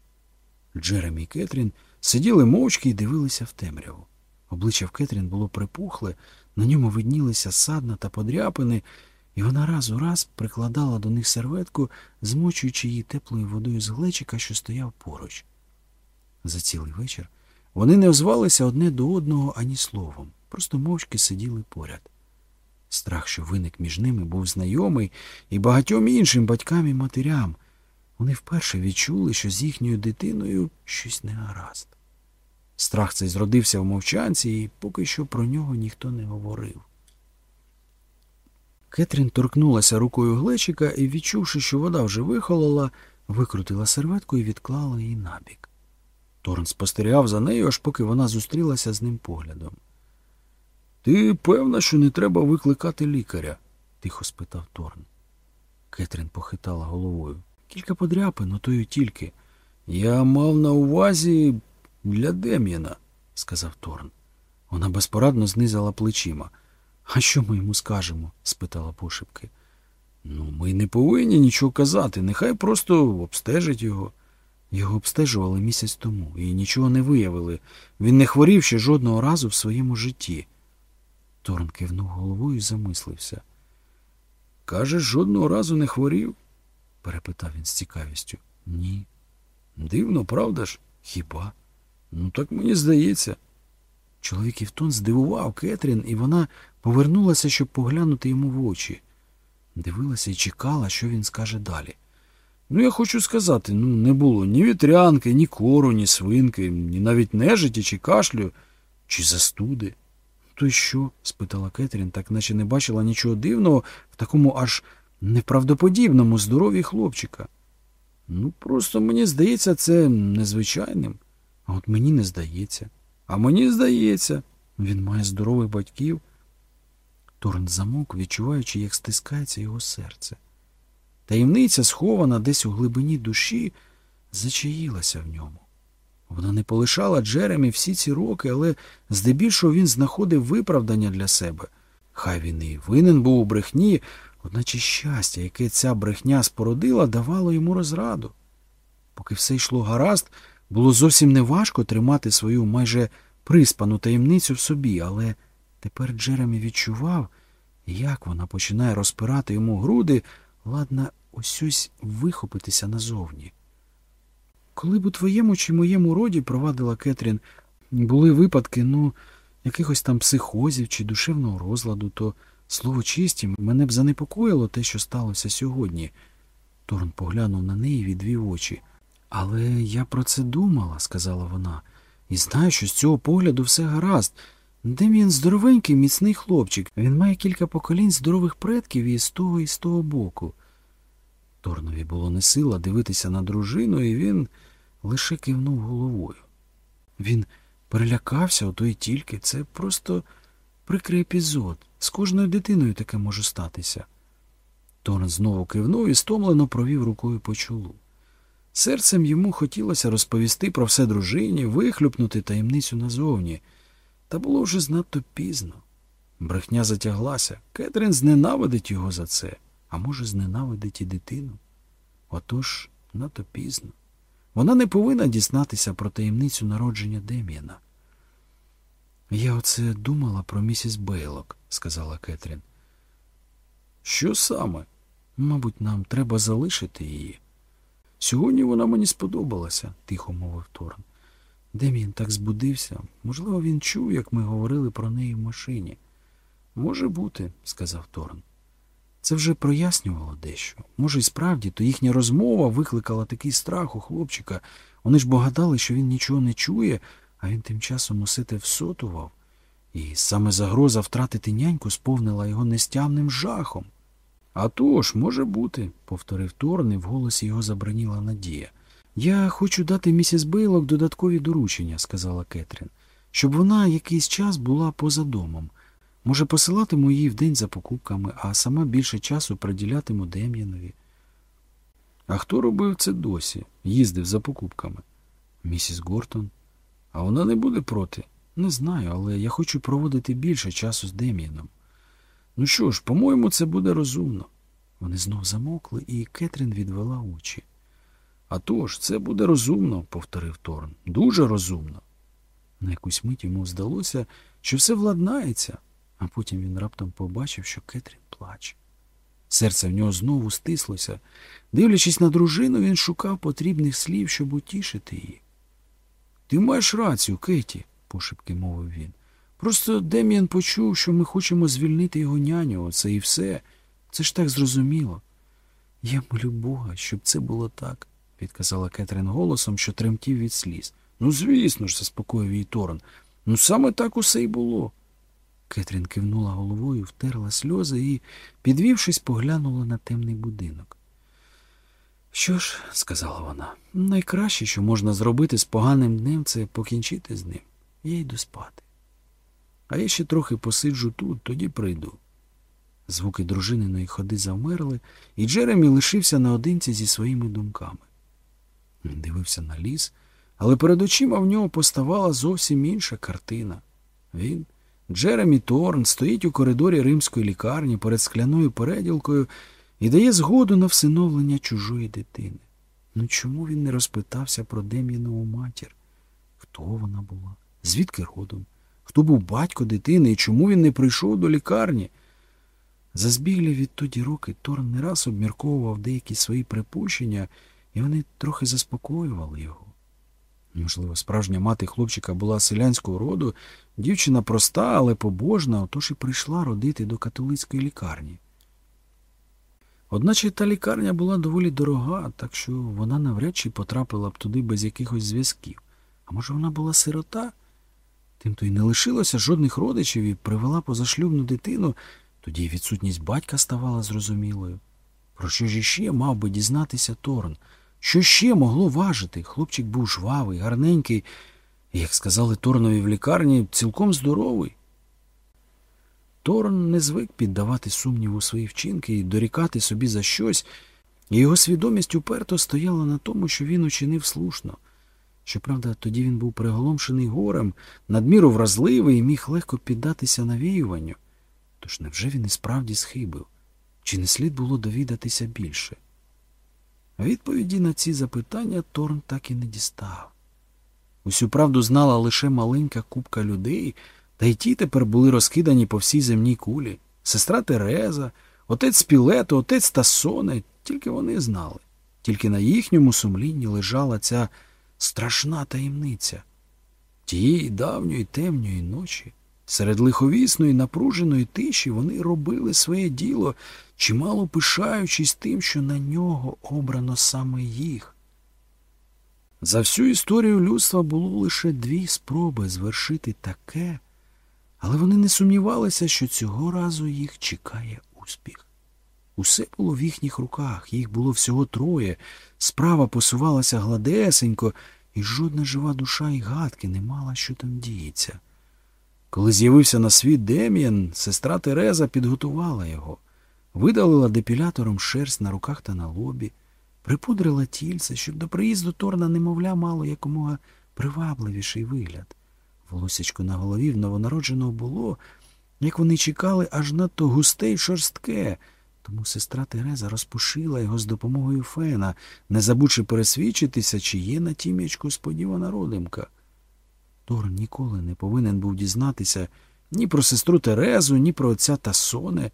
Джеремі і Кетрін сиділи мовчки і дивилися в темряву. Обличчя в Кетрін було припухле, на ньому виднілися садна та подряпини, і вона раз у раз прикладала до них серветку, змочуючи її теплою водою з глечика, що стояв поруч. За цілий вечір вони не озвалися одне до одного ані словом, просто мовчки сиділи поряд. Страх, що виник між ними, був знайомий і багатьом іншим батькам і матерям. Вони вперше відчули, що з їхньою дитиною щось не гаразд. Страх цей зродився в мовчанці, і поки що про нього ніхто не говорив. Кетрін торкнулася рукою глечика і, відчувши, що вода вже вихолола, викрутила серветку і відклала її набік. Торн спостерігав за нею, аж поки вона зустрілася з ним поглядом. Ти певна, що не треба викликати лікаря? тихо спитав Торн. Кетрін похитала головою. Кілька подряпин, но тою тільки. Я мав на увазі для Дем'яна, сказав Торн. Вона безпорадно знизила плечима. А що ми йому скажемо? спитала пошепки. Ну, ми не повинні нічого казати, нехай просто обстежить його. Його обстежували місяць тому і нічого не виявили. Він не хворів ще жодного разу в своєму житті. Торн кивнув головою і замислився. Кажеш, жодного разу не хворів? перепитав він з цікавістю. Ні. Дивно, правда ж? Хіба? Ну, так мені здається. Чоловік Івтон здивував Кетрін, і вона повернулася, щоб поглянути йому в очі. Дивилася і чекала, що він скаже далі. Ну, я хочу сказати, ну, не було ні вітрянки, ні кору, ні свинки, ні навіть нежиті, чи кашлю, чи застуди. То й що? спитала Кетрін, так наче не бачила нічого дивного в такому аж неправдоподібному здоров'ї хлопчика. Ну, просто мені здається, це незвичайним. А от мені не здається. А мені здається, він має здорових батьків. Торн замовк, відчуваючи, як стискається його серце. Таємниця, схована десь у глибині душі, зачаїлася в ньому. Вона не полишала Джеремі всі ці роки, але здебільшого він знаходив виправдання для себе. Хай він і винен був у брехні, одначе щастя, яке ця брехня спородила, давало йому розраду. Поки все йшло гаразд, було зовсім неважко тримати свою майже приспану таємницю в собі, але тепер Джеремі відчував, як вона починає розпирати йому груди, ладна ось вихопитися назовні. Коли б у твоєму чи моєму роді, провадила Кетрін, були випадки, ну, якихось там психозів чи душевного розладу, то, слово честі, мене б занепокоїло те, що сталося сьогодні. Торн поглянув на неї відвів очі. Але я про це думала, сказала вона, і знаю, що з цього погляду все гаразд. Дем'ян здоровенький, міцний хлопчик. Він має кілька поколінь здорових предків і з того, і з того боку. Торнові було не сила дивитися на дружину, і він лише кивнув головою. Він перелякався, ото й тільки. Це просто прикрий епізод. З кожною дитиною таке може статися. Торн знову кивнув і стомлено провів рукою по чолу. Серцем йому хотілося розповісти про все дружині, вихлюпнути таємницю назовні. Та було вже знадто пізно. Брехня затяглася. Кетрін зненавидить його за це, а може, зненавидить і дитину. Отож, надто пізно. Вона не повинна дізнатися про таємницю народження Дем'яна. Я оце думала про місіс Бейлок, сказала Кетрін. Що саме? Мабуть, нам треба залишити її. Сьогодні вона мені сподобалася, тихо мовив Торн. Дем'ян так збудився. Можливо, він чув, як ми говорили про неї в машині. Може бути, сказав Торн. Це вже прояснювало дещо. Може, й справді, то їхня розмова викликала такий страх у хлопчика. Вони ж богадали, що він нічого не чує, а він тим часом усе те всотував. І саме загроза втратити няньку сповнила його нестямним жахом. «А то ж, може бути, повторив Торн, і в голосі його забраніла надія. Я хочу дати місіс Бейлок додаткові доручення, сказала Кетрін, щоб вона якийсь час була поза домом. Може, посилатиму її вдень за покупками, а сама більше часу приділятиму Дем'янові. А хто робив це досі? Їздив за покупками? Місіс Гортон. А вона не буде проти? Не знаю, але я хочу проводити більше часу з Дем'яном. Ну що ж, по-моєму, це буде розумно. Вони знов замовкли, і Кетрін відвела очі. «А тож, це буде розумно, повторив Торн. Дуже розумно. На якусь мить йому здалося, що все владнається, а потім він раптом побачив, що Кетрін плаче. Серце в нього знову стислося. Дивлячись на дружину, він шукав потрібних слів, щоб утішити її. Ти маєш рацію, Кеті, пошепки мовив він. Просто Дем'ян почув, що ми хочемо звільнити його няню, оце і все. Це ж так зрозуміло. Я молю Бога, щоб це було так, відказала Кетрин голосом, що тремтів від сліз. Ну, звісно ж, заспокоїв її Торн. Ну саме так усе й було. Кетрін кивнула головою, втерла сльози і, підвівшись, поглянула на темний будинок. Що ж, сказала вона, найкраще, що можна зробити з поганим днем, це покінчити з ним. Я йду спати. А я ще трохи посиджу тут, тоді прийду. Звуки дружининої ходи завмерли, і Джеремі лишився наодинці зі своїми думками. Він дивився на ліс, але перед очима в нього поставала зовсім інша картина. Він, Джеремі Торн, стоїть у коридорі римської лікарні перед скляною переділкою і дає згоду на всиновлення чужої дитини. Ну чому він не розпитався про Дем'янову матір? Хто вона була? Звідки родом? Хто був батько дитини і чому він не прийшов до лікарні? За збіглі відтоді роки Торн не раз обмірковував деякі свої припущення, і вони трохи заспокоювали його. Можливо, справжня мати хлопчика була селянського роду, дівчина проста, але побожна, отож і прийшла родити до католицької лікарні. Одначе та лікарня була доволі дорога, так що вона навряд чи потрапила б туди без якихось зв'язків. А може, вона була сирота? Тимто й не лишилося жодних родичів і привела позашлюбну дитину, тоді відсутність батька ставала зрозумілою. Про що ж іще мав би дізнатися Торн? Що ще могло важити? Хлопчик був жвавий, гарненький, як сказали Торнові в лікарні, цілком здоровий. Торн не звик піддавати сумніву свої вчинки і дорікати собі за щось, і його свідомість уперто стояла на тому, що він учинив слушно. Щоправда, тоді він був приголомшений горем, надміру вразливий і міг легко піддатися навіюванню. Тож невже він і справді схибив? Чи не слід було довідатися більше? Відповіді на ці запитання Торн так і не дістав. Усю правду знала лише маленька купка людей, та й ті тепер були розкидані по всій земній кулі. Сестра Тереза, отець Пілето, отець Тасоне, тільки вони знали. Тільки на їхньому сумлінні лежала ця страшна таємниця. Тієї давньої темної ночі, серед лиховісної напруженої тиші, вони робили своє діло, чимало пишаючись тим, що на нього обрано саме їх. За всю історію людства було лише дві спроби звершити таке, але вони не сумнівалися, що цього разу їх чекає успіх. Усе було в їхніх руках, їх було всього троє, справа посувалася гладесенько, і жодна жива душа і гадки не мала, що там діється. Коли з'явився на світ Дем'ян, сестра Тереза підготувала його, видалила депілятором шерсть на руках та на лобі, припудрила тільце, щоб до приїзду Торна немовля мало якомога привабливіший вигляд. Волосячко на голові в новонародженого було, як вони чекали, аж надто густе й шорстке. Тому сестра Тереза розпушила його з допомогою фена, не забувши пересвідчитися, чи є на тім'ячку сподівана родимка. Торн ніколи не повинен був дізнатися ні про сестру Терезу, ні про отця Тасоне,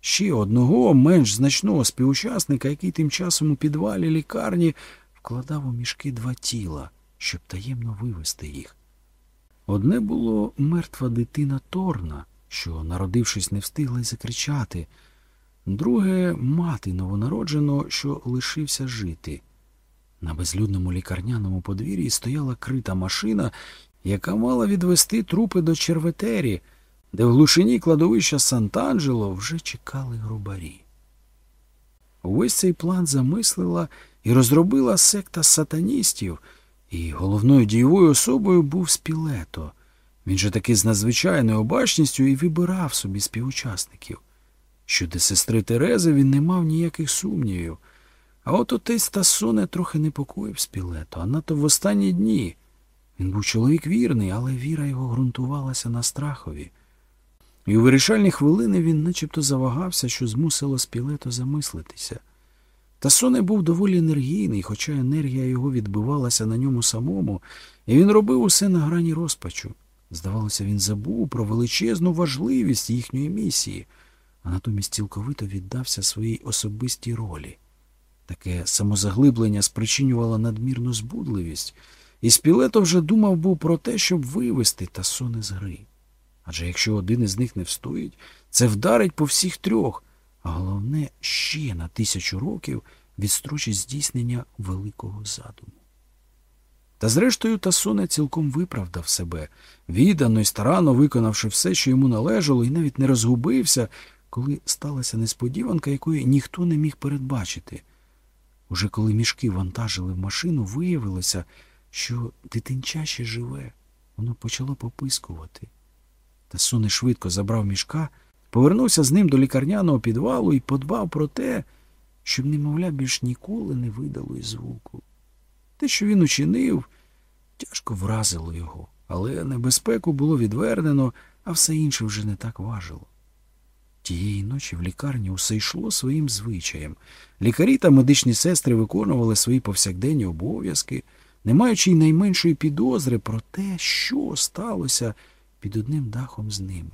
ще одного менш значного співучасника, який тим часом у підвалі лікарні вкладав у мішки два тіла, щоб таємно вивести їх. Одне було мертва дитина Торна, що, народившись, не встигла й закричати. Друге мати новонародженого, що лишився жити. На безлюдному лікарняному подвір'ї стояла крита машина, яка мала відвести трупи до черветері, де в глушині кладовища Сант-Анджело вже чекали грубарі. Увесь цей план замислила і розробила секта сатаністів, і головною дієвою особою був Спілето. Він же таки з надзвичайною обачністю і вибирав собі співучасників. Щодо сестри Терези він не мав ніяких сумнівів. А от отець Тасоне трохи непокоїв Спілето, а надто в останні дні. Він був чоловік вірний, але віра його ґрунтувалася на страхові. І у вирішальні хвилини він начебто завагався, що змусило Спілето замислитися. Тасоне був доволі енергійний, хоча енергія його відбивалася на ньому самому, і він робив усе на грані розпачу. Здавалося, він забув про величезну важливість їхньої місії, а натомість цілковито віддався своїй особистій ролі. Таке самозаглиблення спричинювало надмірну збудливість, і Спілето вже думав був про те, щоб вивести Тасоне з гри. Адже якщо один із них не встоїть, це вдарить по всіх трьох, а головне, ще на тисячу років відстрочить здійснення великого задуму. Та зрештою Тасоне цілком виправдав себе, віддано й старанно виконавши все, що йому належало, і навіть не розгубився, коли сталася несподіванка, якої ніхто не міг передбачити. Уже коли мішки вантажили в машину, виявилося, що дитинча ще живе, воно почало попискувати. Тасоне швидко забрав мішка, повернувся з ним до лікарняного підвалу і подбав про те, щоб, немовля, більш ніколи не видало й звуку. Те, що він учинив, тяжко вразило його, але небезпеку було відвернено, а все інше вже не так важило. Тієї ночі в лікарні усе йшло своїм звичаєм. Лікарі та медичні сестри виконували свої повсякденні обов'язки, не маючи й найменшої підозри про те, що сталося під одним дахом з ними.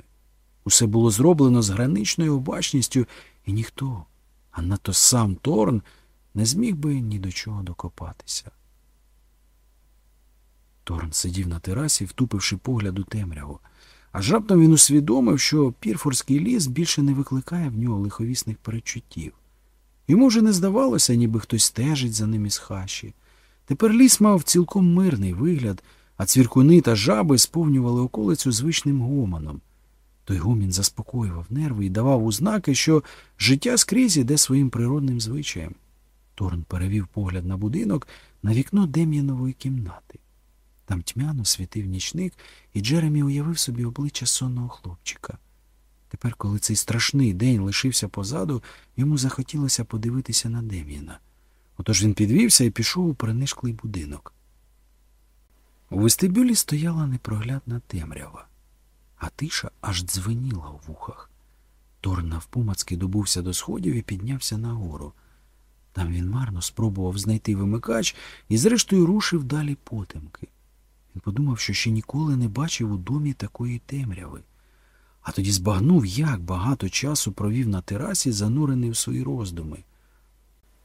Усе було зроблено з граничною обачністю, і ніхто, а надто сам Торн, не зміг би ні до чого докопатися. Торн сидів на терасі, втупивши погляд у темряву. Аж раптом він усвідомив, що Пірфорський ліс більше не викликає в нього лиховісних перечуттів. Йому вже не здавалося, ніби хтось стежить за ним із хащі. Тепер ліс мав цілком мирний вигляд, а цвіркуни та жаби сповнювали околицю звичним гомоном. Той гомін заспокоював нерви і давав ознаки, що життя скрізь іде своїм природним звичаєм. Торн перевів погляд на будинок на вікно Дем'янової кімнати. Там тьмяно світив нічник, і Джеремі уявив собі обличчя сонного хлопчика. Тепер, коли цей страшний день лишився позаду, йому захотілося подивитися на Дем'яна. Отож він підвівся і пішов у принишклий будинок. У вестибюлі стояла непроглядна темрява, а тиша аж дзвеніла у вухах. Торн навпомацки добувся до сходів і піднявся нагору. Там він марно спробував знайти вимикач і, зрештою, рушив далі потемки. Він подумав, що ще ніколи не бачив у домі такої темряви, а тоді збагнув, як багато часу провів на терасі, занурений в свої роздуми.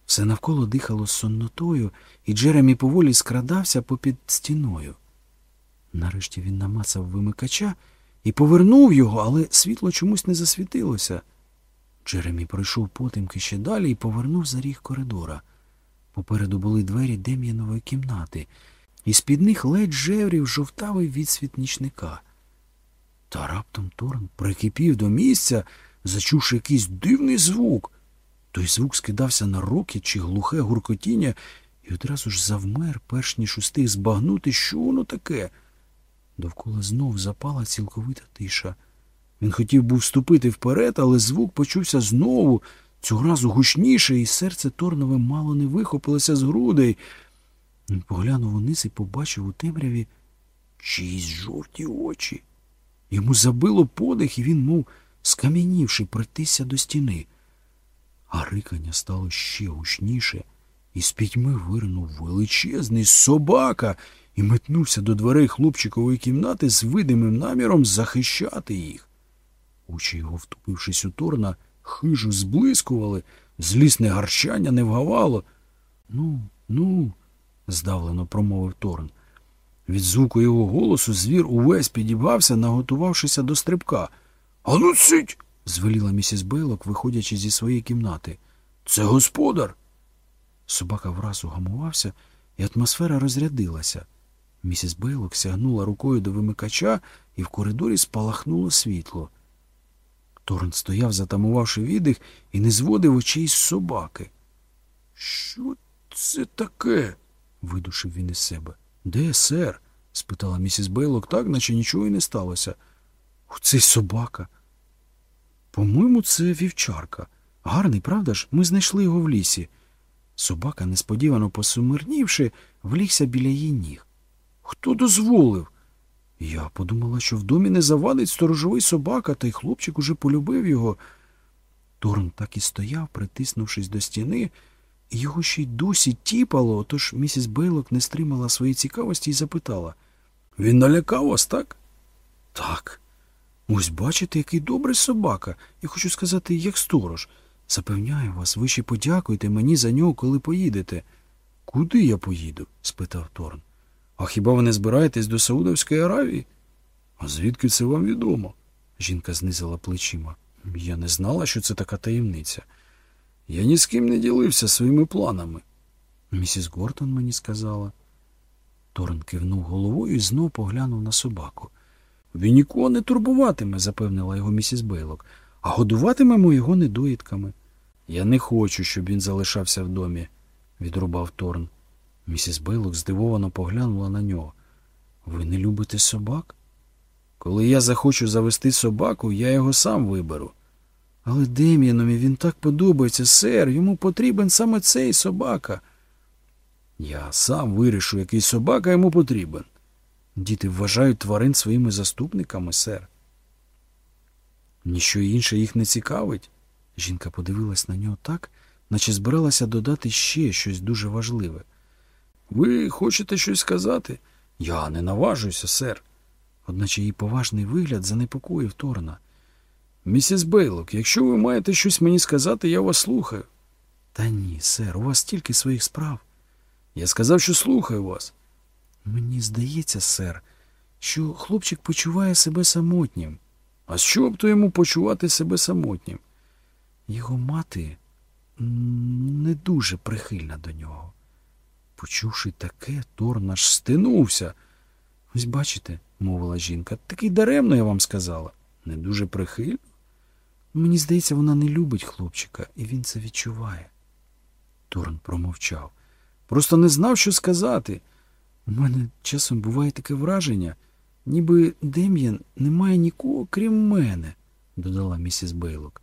Все навколо дихало соннотою, і Джеремі поволі скрадався попід стіною. Нарешті він намацав вимикача і повернув його, але світло чомусь не засвітилося. Джеремі пройшов потемки ще далі і повернув за ріг коридора. Попереду були двері Дем'янової кімнати, і з-під них ледь жеврів жовтавий відсвіт нічника. Та раптом Торн прикипів до місця, зачувши якийсь дивний звук. Той звук скидався на рокіт чи глухе гуркотіння і одразу ж завмер, перш ніж устиг збагнути, що воно таке. Довкола знов запала цілковита тиша. Він хотів був вступити вперед, але звук почувся знову, цього разу гучніше, і серце Торнове мало не вихопилося з грудей. Він поглянув униз і побачив у темряві чиїсь жовті очі. Йому забило подих, і він, мов скам'янівши, притисся до стіни. А рикання стало ще гучніше, і з пітьми вирнув величезний собака і метнувся до дверей хлопчикової кімнати з видимим наміром захищати їх. Очі його, втупившись у торна, хижо зблискували, злісне гарчання не вгавало. Ну, ну, здавлено промовив Торн. Від звуку його голосу звір увесь підібався, наготувавшися до стрибка. Ану, сить! звеліла місіс Бейлок, виходячи зі своєї кімнати. Це господар. Собака враз угамувався, і атмосфера розрядилася. Місіс Бейлок сягнула рукою до вимикача, і в коридорі спалахнуло світло. Торн стояв, затамувавши віддих, і не зводив очей з собаки. Що це таке? Видушив він із себе. Де, сер? спитала місіс Бейлок так, наче нічого й не сталося. Оцей собака. По-моєму, це вівчарка. Гарний, правда ж? Ми знайшли його в лісі. Собака, несподівано посумирнівши, влігся біля її ніг. Хто дозволив? Я подумала, що в домі не завадить сторожовий собака, та й хлопчик уже полюбив його. Торн так і стояв, притиснувшись до стіни, і його ще й досі тіпало, отож місіс Бейлок не стримала своєї цікавості і запитала. Він налякав вас, так? Так. Ось бачите, який добрий собака. Я хочу сказати, як сторож. Запевняю вас, ви ще подякуйте мені за нього, коли поїдете. Куди я поїду? спитав Торн. А хіба ви не збираєтесь до Саудовської Аравії? А звідки це вам відомо? Жінка знизила плечима. Я не знала, що це така таємниця. Я ні з ким не ділився своїми планами. Місіс Гортон мені сказала. Торн кивнув головою і знов поглянув на собаку. Він нікого не турбуватиме, запевнила його місіс Бейлок, а годуватимемо його недоїдками. Я не хочу, щоб він залишався в домі, відрубав Торн. Місіс Бейлок здивовано поглянула на нього. Ви не любите собак? Коли я захочу завести собаку, я його сам виберу. Але Дем'янові він так подобається, сер, йому потрібен саме цей собака. Я сам вирішу, який собака йому потрібен. Діти вважають тварин своїми заступниками, сер. Ніщо інше їх не цікавить. Жінка подивилась на нього так, наче збиралася додати ще щось дуже важливе. Ви хочете щось сказати? Я не наважуюся, сер. Одначе її поважний вигляд занепокоїв Торна. Місіс Бейлок, якщо ви маєте щось мені сказати, я вас слухаю. Та ні, сер, у вас стільки своїх справ. Я сказав, що слухаю вас. Мені здається, сер, що хлопчик почуває себе самотнім. А що б то йому почувати себе самотнім? Його мати не дуже прихильна до нього. Почувши таке, Торн аж стинувся. Ось бачите, мовила жінка, такий даремно я вам сказала. Не дуже прихильно. Мені здається, вона не любить хлопчика, і він це відчуває. Торн промовчав. Просто не знав, що сказати. У мене часом буває таке враження, ніби Дем'ян не має нікого, крім мене, додала місіс Бейлок.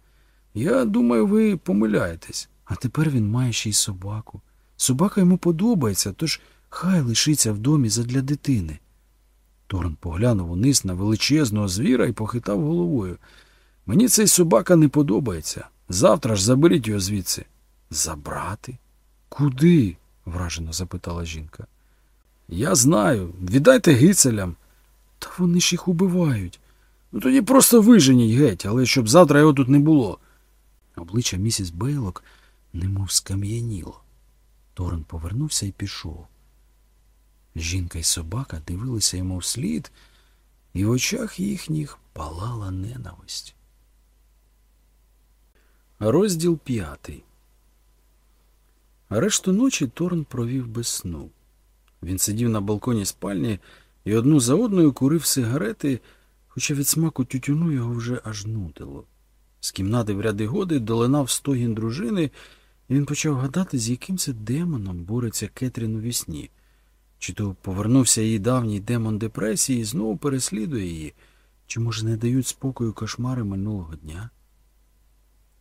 Я думаю, ви помиляєтесь. А тепер він має ще й собаку. Собака йому подобається, тож хай лишиться в домі задля дитини. Торн поглянув униз на величезного звіра і похитав головою. Мені цей собака не подобається. Завтра ж заберіть його звідси. Забрати? Куди? вражено запитала жінка. Я знаю. Віддайте гицелям. Та вони ж їх убивають. Ну тоді просто виженіть геть, але щоб завтра його тут не було. Обличчя місіс Бейлок немов скам'яніло. Торн повернувся і пішов. Жінка й собака дивилися йому вслід, і в очах їхніх палала ненависть. Розділ п'ятий. Решту ночі Торн провів без сну. Він сидів на балконі спальні і одну за одною курив сигарети, хоча від смаку тютюну його вже аж нудило. З кімнати в ряди годи долинав стогін дружини, і він почав гадати, з яким це демоном бореться Кетрін у вісні. Чи то повернувся її давній демон депресії і знову переслідує її, чи, може, не дають спокою кошмари минулого дня?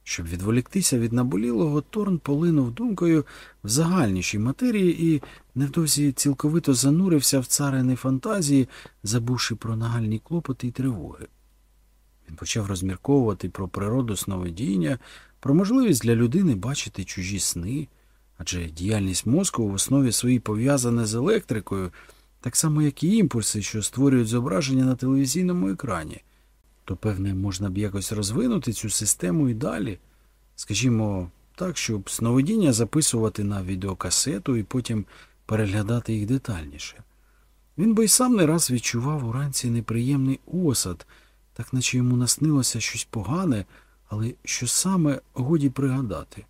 Щоб відволіктися від наболілого, Торн полинув думкою в загальнішій матерії і невдовзі цілковито занурився в царини фантазії, забувши про нагальні клопоти й тривоги. Він почав розмірковувати про природу сновидіння, про можливість для людини бачити чужі сни, адже діяльність мозку в основі своїй пов'язана з електрикою, так само, як і імпульси, що створюють зображення на телевізійному екрані. То, певне, можна б якось розвинути цю систему і далі. Скажімо, так, щоб сновидіння записувати на відеокасету і потім переглядати їх детальніше. Він би й сам не раз відчував уранці неприємний осад, так наче йому наснилося щось погане, але що саме годі пригадати.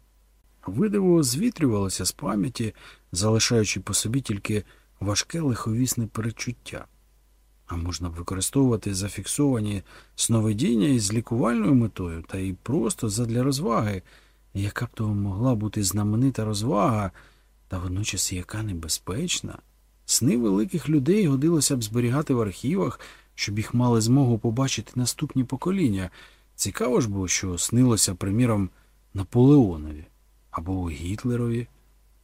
Видиво звітрювалося з пам'яті, залишаючи по собі тільки важке лиховісне перечуття. А можна б використовувати зафіксовані сновидіння із лікувальною метою, та й просто задля розваги, яка б то могла бути знаменита розвага, та водночас яка небезпечна. Сни великих людей годилося б зберігати в архівах, щоб їх мали змогу побачити наступні покоління. Цікаво ж було, що снилося, приміром, Наполеонові, або Гітлерові,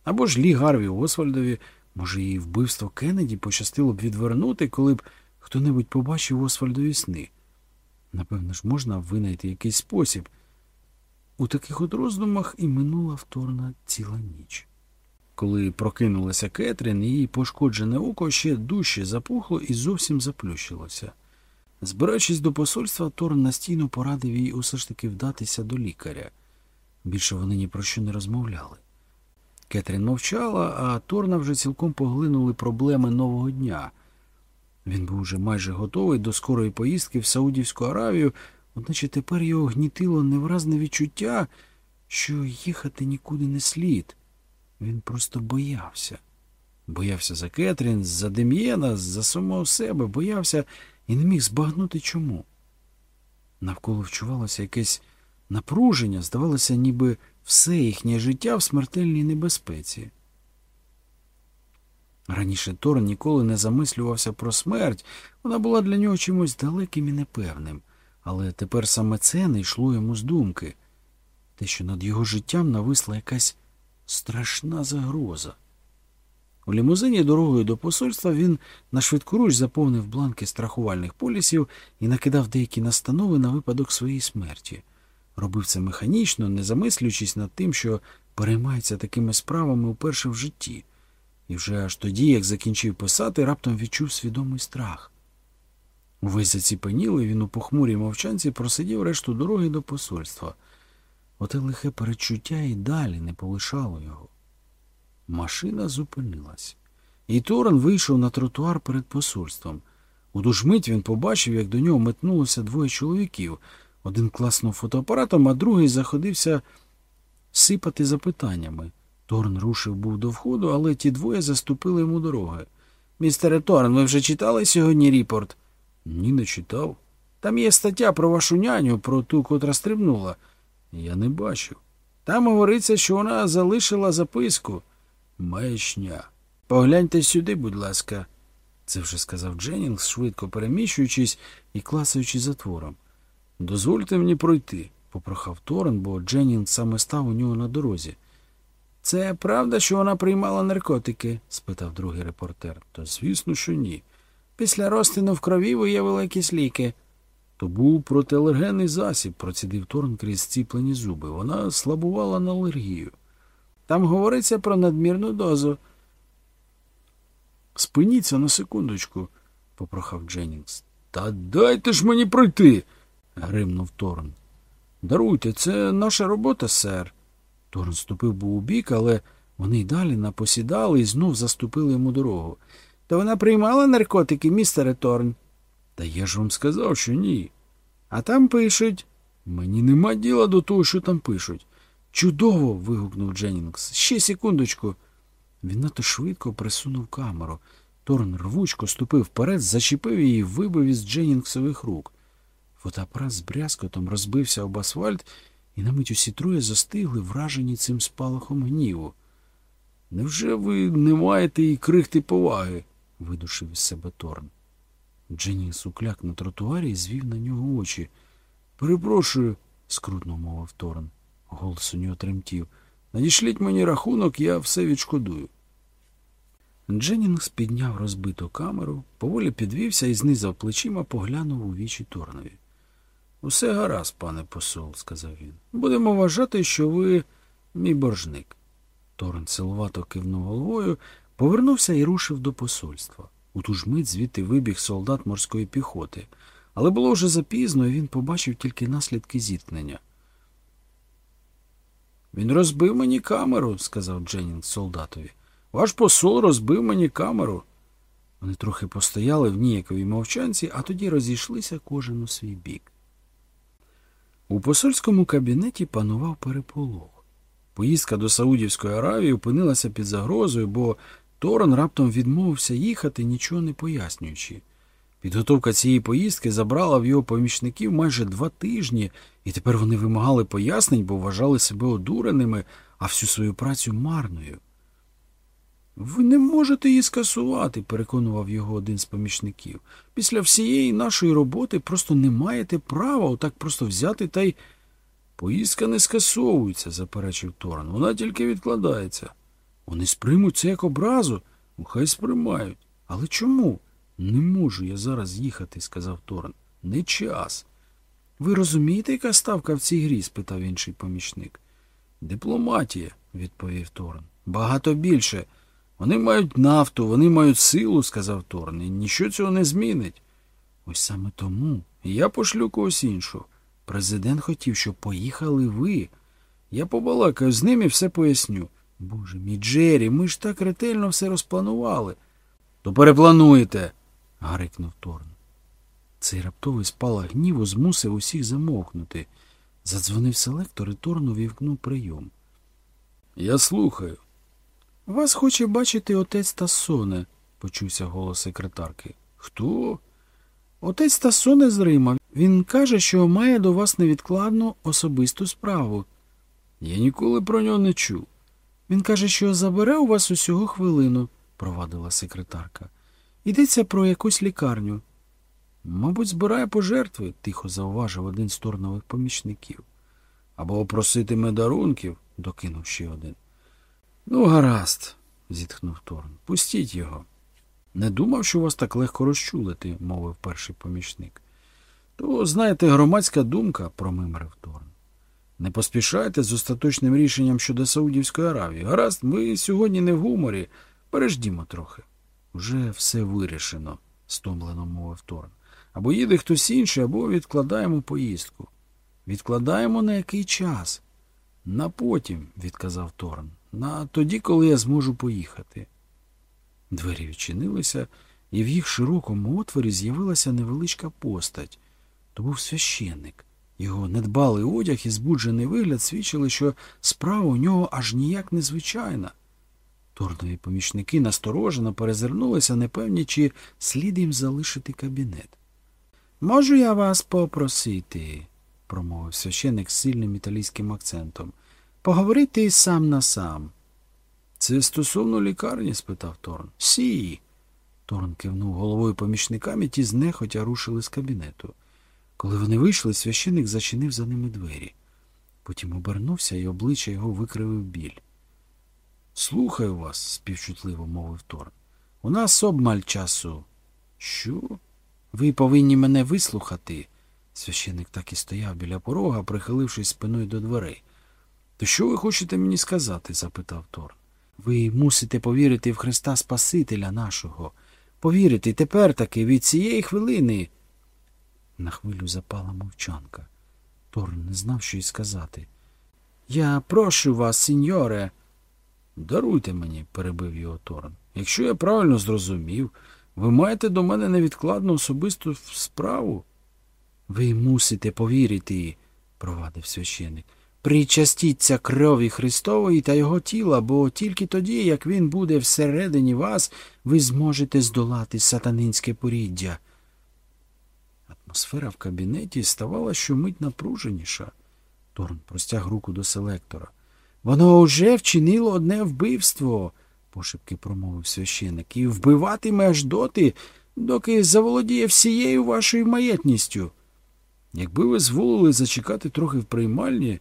або ж Лі Гарві Освальдові, може, і вбивство Кеннеді пощастило б відвернути, коли б хто-небудь побачив Освальдові сни. Напевно ж, можна винайти якийсь спосіб. У таких от роздумах і минула вторна ціла ніч. Коли прокинулася Кетрін, її пошкоджене око ще дужче запухло і зовсім заплющилося. Збираючись до посольства, Торн настійно порадив їй усе ж таки вдатися до лікаря. Більше вони ні про що не розмовляли. Кетрін мовчала, а Торна вже цілком поглинули проблеми нового дня. Він був уже майже готовий до скорої поїздки в Саудівську Аравію, одначе тепер його гнітило невразне відчуття, що їхати нікуди не слід. Він просто боявся. Боявся за Кетрін, за Дем'єна, за самого себе, боявся і не міг збагнути чому. Навколо вчувалося якесь напруження, здавалося, ніби все їхнє життя в смертельній небезпеці. Раніше Тор ніколи не замислювався про смерть, вона була для нього чимось далеким і непевним, але тепер саме це не йшло йому з думки те, що над його життям нависла якась страшна загроза. У лімузині дорогою до посольства він на швидкоруч заповнив бланки страхувальних полісів і накидав деякі настанови на випадок своєї смерті. Робив це механічно, не замислюючись над тим, що переймається такими справами уперше в житті. І вже аж тоді, як закінчив писати, раптом відчув свідомий страх. Увесь заціпенілий, він у похмурій мовчанці просидів решту дороги до посольства. Оте лихе перечуття і далі не полишало його. Машина зупинилась. І Торан вийшов на тротуар перед посольством. У ту ж мить він побачив, як до нього метнулося двоє чоловіків. Один класнув фотоапаратом, а другий заходився сипати запитаннями. Торн рушив був до входу, але ті двоє заступили йому дороги. Містере Торн, ви вже читали сьогодні ріпорт? Ні, не читав. Там є стаття про вашу няню, про ту, котра стрибнула. Я не бачив. Там говориться, що вона залишила записку. Маячня. Погляньте сюди, будь ласка. Це вже сказав Дженнінгс, швидко переміщуючись і класаючи затвором. Дозвольте мені пройти, попрохав Торн, бо Дженнінгс саме став у нього на дорозі. Це правда, що вона приймала наркотики? спитав другий репортер. Та звісно, що ні. Після розтину в крові виявили якісь ліки. То був протиалергенний засіб, процідив Торн крізь зціплені зуби. Вона слабувала на алергію. Там говориться про надмірну дозу. Спиніться на секундочку, попрохав Дженнінгс. Та дайте ж мені пройти. гримнув Торн. Даруйте, це наша робота, сер. Торн ступив був у бік, але вони й далі напосідали і знов заступили йому дорогу. То вона приймала наркотики, містере Торн? Та я ж вам сказав, що ні. А там пишуть. Мені нема діла до того, що там пишуть. Чудово. вигукнув Дженнінгс. Ще секундочку. Він надто швидко присунув камеру. Торн рвучко ступив вперед, зачепив її і вибив із Дженнінгсових рук. Фотоапарат з брязкотом розбився об асфальт, і на мить усі троє застигли, вражені цим спалахом гніву. Невже ви не маєте і крихти поваги? видушив із себе Торн. Дженнінгс укляк на тротуарі і звів на нього очі. Перепрошую, скрутно мовив Торн. Голос у нього тремтів. Надішліть мені рахунок, я все відшкодую. Дженнінгс підняв розбиту камеру, поволі підвівся і знизав плечима, поглянув у вічі Торнові. Усе гаразд, пане посол, сказав він. Будемо вважати, що ви мій боржник. Торн силувато кивнув головою, повернувся і рушив до посольства. У ту ж мить звідти вибіг солдат морської піхоти. Але було вже запізно, і він побачив тільки наслідки зіткнення. Він розбив мені камеру, сказав Дженнінг солдатові. Ваш посол розбив мені камеру. Вони трохи постояли в ніяковій мовчанці, а тоді розійшлися кожен у свій бік. У посольському кабінеті панував переполох. Поїздка до Саудівської Аравії опинилася під загрозою, бо Торон раптом відмовився їхати, нічого не пояснюючи. Підготовка цієї поїздки забрала в його помічників майже два тижні, і тепер вони вимагали пояснень, бо вважали себе одуреними, а всю свою працю марною. Ви не можете її скасувати, переконував його один з помічників. Після всієї нашої роботи просто не маєте права отак просто взяти та й. Поїздка не скасовується, заперечив Торан. Вона тільки відкладається. Вони сприймуть це як образу, Ну, хай сприймають. Але чому? Не можу я зараз їхати, сказав Торан. Не час. Ви розумієте, яка ставка в цій грі? спитав інший помічник. Дипломатія, відповів Торан. Багато більше. Вони мають нафту, вони мають силу, сказав Торн, і ніщо цього не змінить. Ось саме тому я пошлю когось іншого. Президент хотів, щоб поїхали ви. Я побалакаю з ним і все поясню. Боже мій Джері, ми ж так ретельно все розпланували. То переплануєте. гарикнув Торн. Цей раптовий спалах гніву змусив усіх замовкнути. Задзвонив селектор і Торн увімкнув прийом. Я слухаю. Вас хоче бачити отець Тассоне, почувся голос секретарки. Хто? Отець Тассоне з Рима. Він каже, що має до вас невідкладну особисту справу. Я ніколи про нього не чув. Він каже, що забере у вас усього хвилину, провадила секретарка. Йдеться про якусь лікарню. Мабуть, збирає пожертви, тихо зауважив один з торнових помічників. Або проситиме дарунків, докинув ще один. Ну, гаразд, зітхнув Торн. Пустіть його. Не думав, що вас так легко розчулити, мовив перший помічник. То, знаєте, громадська думка, промимрив Торн. Не поспішайте з остаточним рішенням щодо Саудівської Аравії. Гаразд, ми сьогодні не в гуморі. Переждімо трохи. Уже все вирішено, стомлено мовив Торн. Або їде хтось інший, або відкладаємо поїздку. Відкладаємо на який час? На потім, відказав Торн. На тоді, коли я зможу поїхати. Двері відчинилися, і в їх широкому отворі з'явилася невеличка постать. То був священник. Його недбалий одяг і збуджений вигляд свідчили, що справа у нього аж ніяк незвичайна. Торнові помічники насторожено перезирнулися, непевні, чи слід їм залишити кабінет. Можу я вас попросити, промовив священик з сильним італійським акцентом. Поговорити сам на сам. Це стосовно лікарні? спитав Торн. Сі. Торн кивнув головою помічникам, і ті знехотя рушили з кабінету. Коли вони вийшли, священик зачинив за ними двері. Потім обернувся і обличчя його викривив біль. Слухаю вас, співчутливо мовив Торн. У нас обмаль часу. Що? Ви повинні мене вислухати. Священик так і стояв біля порога, прихилившись спиною до дверей. То що ви хочете мені сказати? запитав Торн. Ви мусите повірити в Христа Спасителя нашого. Повірити тепер таки від цієї хвилини. На хвилю запала мовчанка. Торн не знав, що й сказати. Я прошу вас, сеньоре. Даруйте мені, перебив його Торн. Якщо я правильно зрозумів, ви маєте до мене невідкладну особисту справу. Ви мусите повірити, провадив священик. Причастіться крові Христової та його тіла, бо тільки тоді, як він буде всередині вас, ви зможете здолати сатанинське поріддя. Атмосфера в кабінеті ставала щомить напруженіша. Торн простяг руку до селектора. Воно вже вчинило одне вбивство, пошепки промовив священик, і вбиватиме аж доти, доки заволодіє всією вашою маєтністю. Якби ви зволили зачекати трохи в приймальні,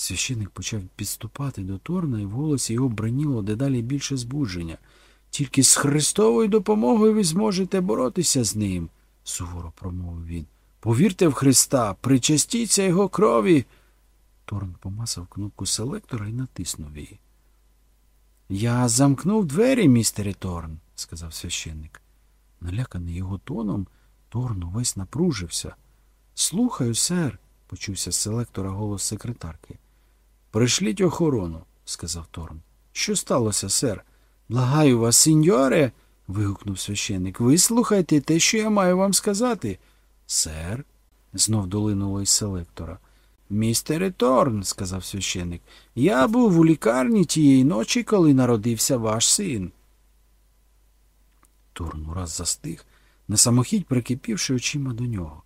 священик почав підступати до Торна, і в голосі його браніло дедалі більше збудження. Тільки з Христовою допомогою ви зможете боротися з ним, суворо промовив він. Повірте в Христа, причастіться його крові. Торн помасав кнопку селектора і натиснув її. Я замкнув двері, містере Торн, сказав священник. Наляканий його тоном, Торн увесь напружився. Слухаю, сер, почувся з селектора голос секретарки. Пришліть охорону, сказав Торн. Що сталося, сер? Благаю вас, сеньоре. вигукнув священник. Вислухайте те, що я маю вам сказати. Сер, знов долинуло із селектора. Містере Торн, сказав священик, я був у лікарні тієї ночі, коли народився ваш син. Торн ураз застиг, на самохідь прикипівши очима до нього.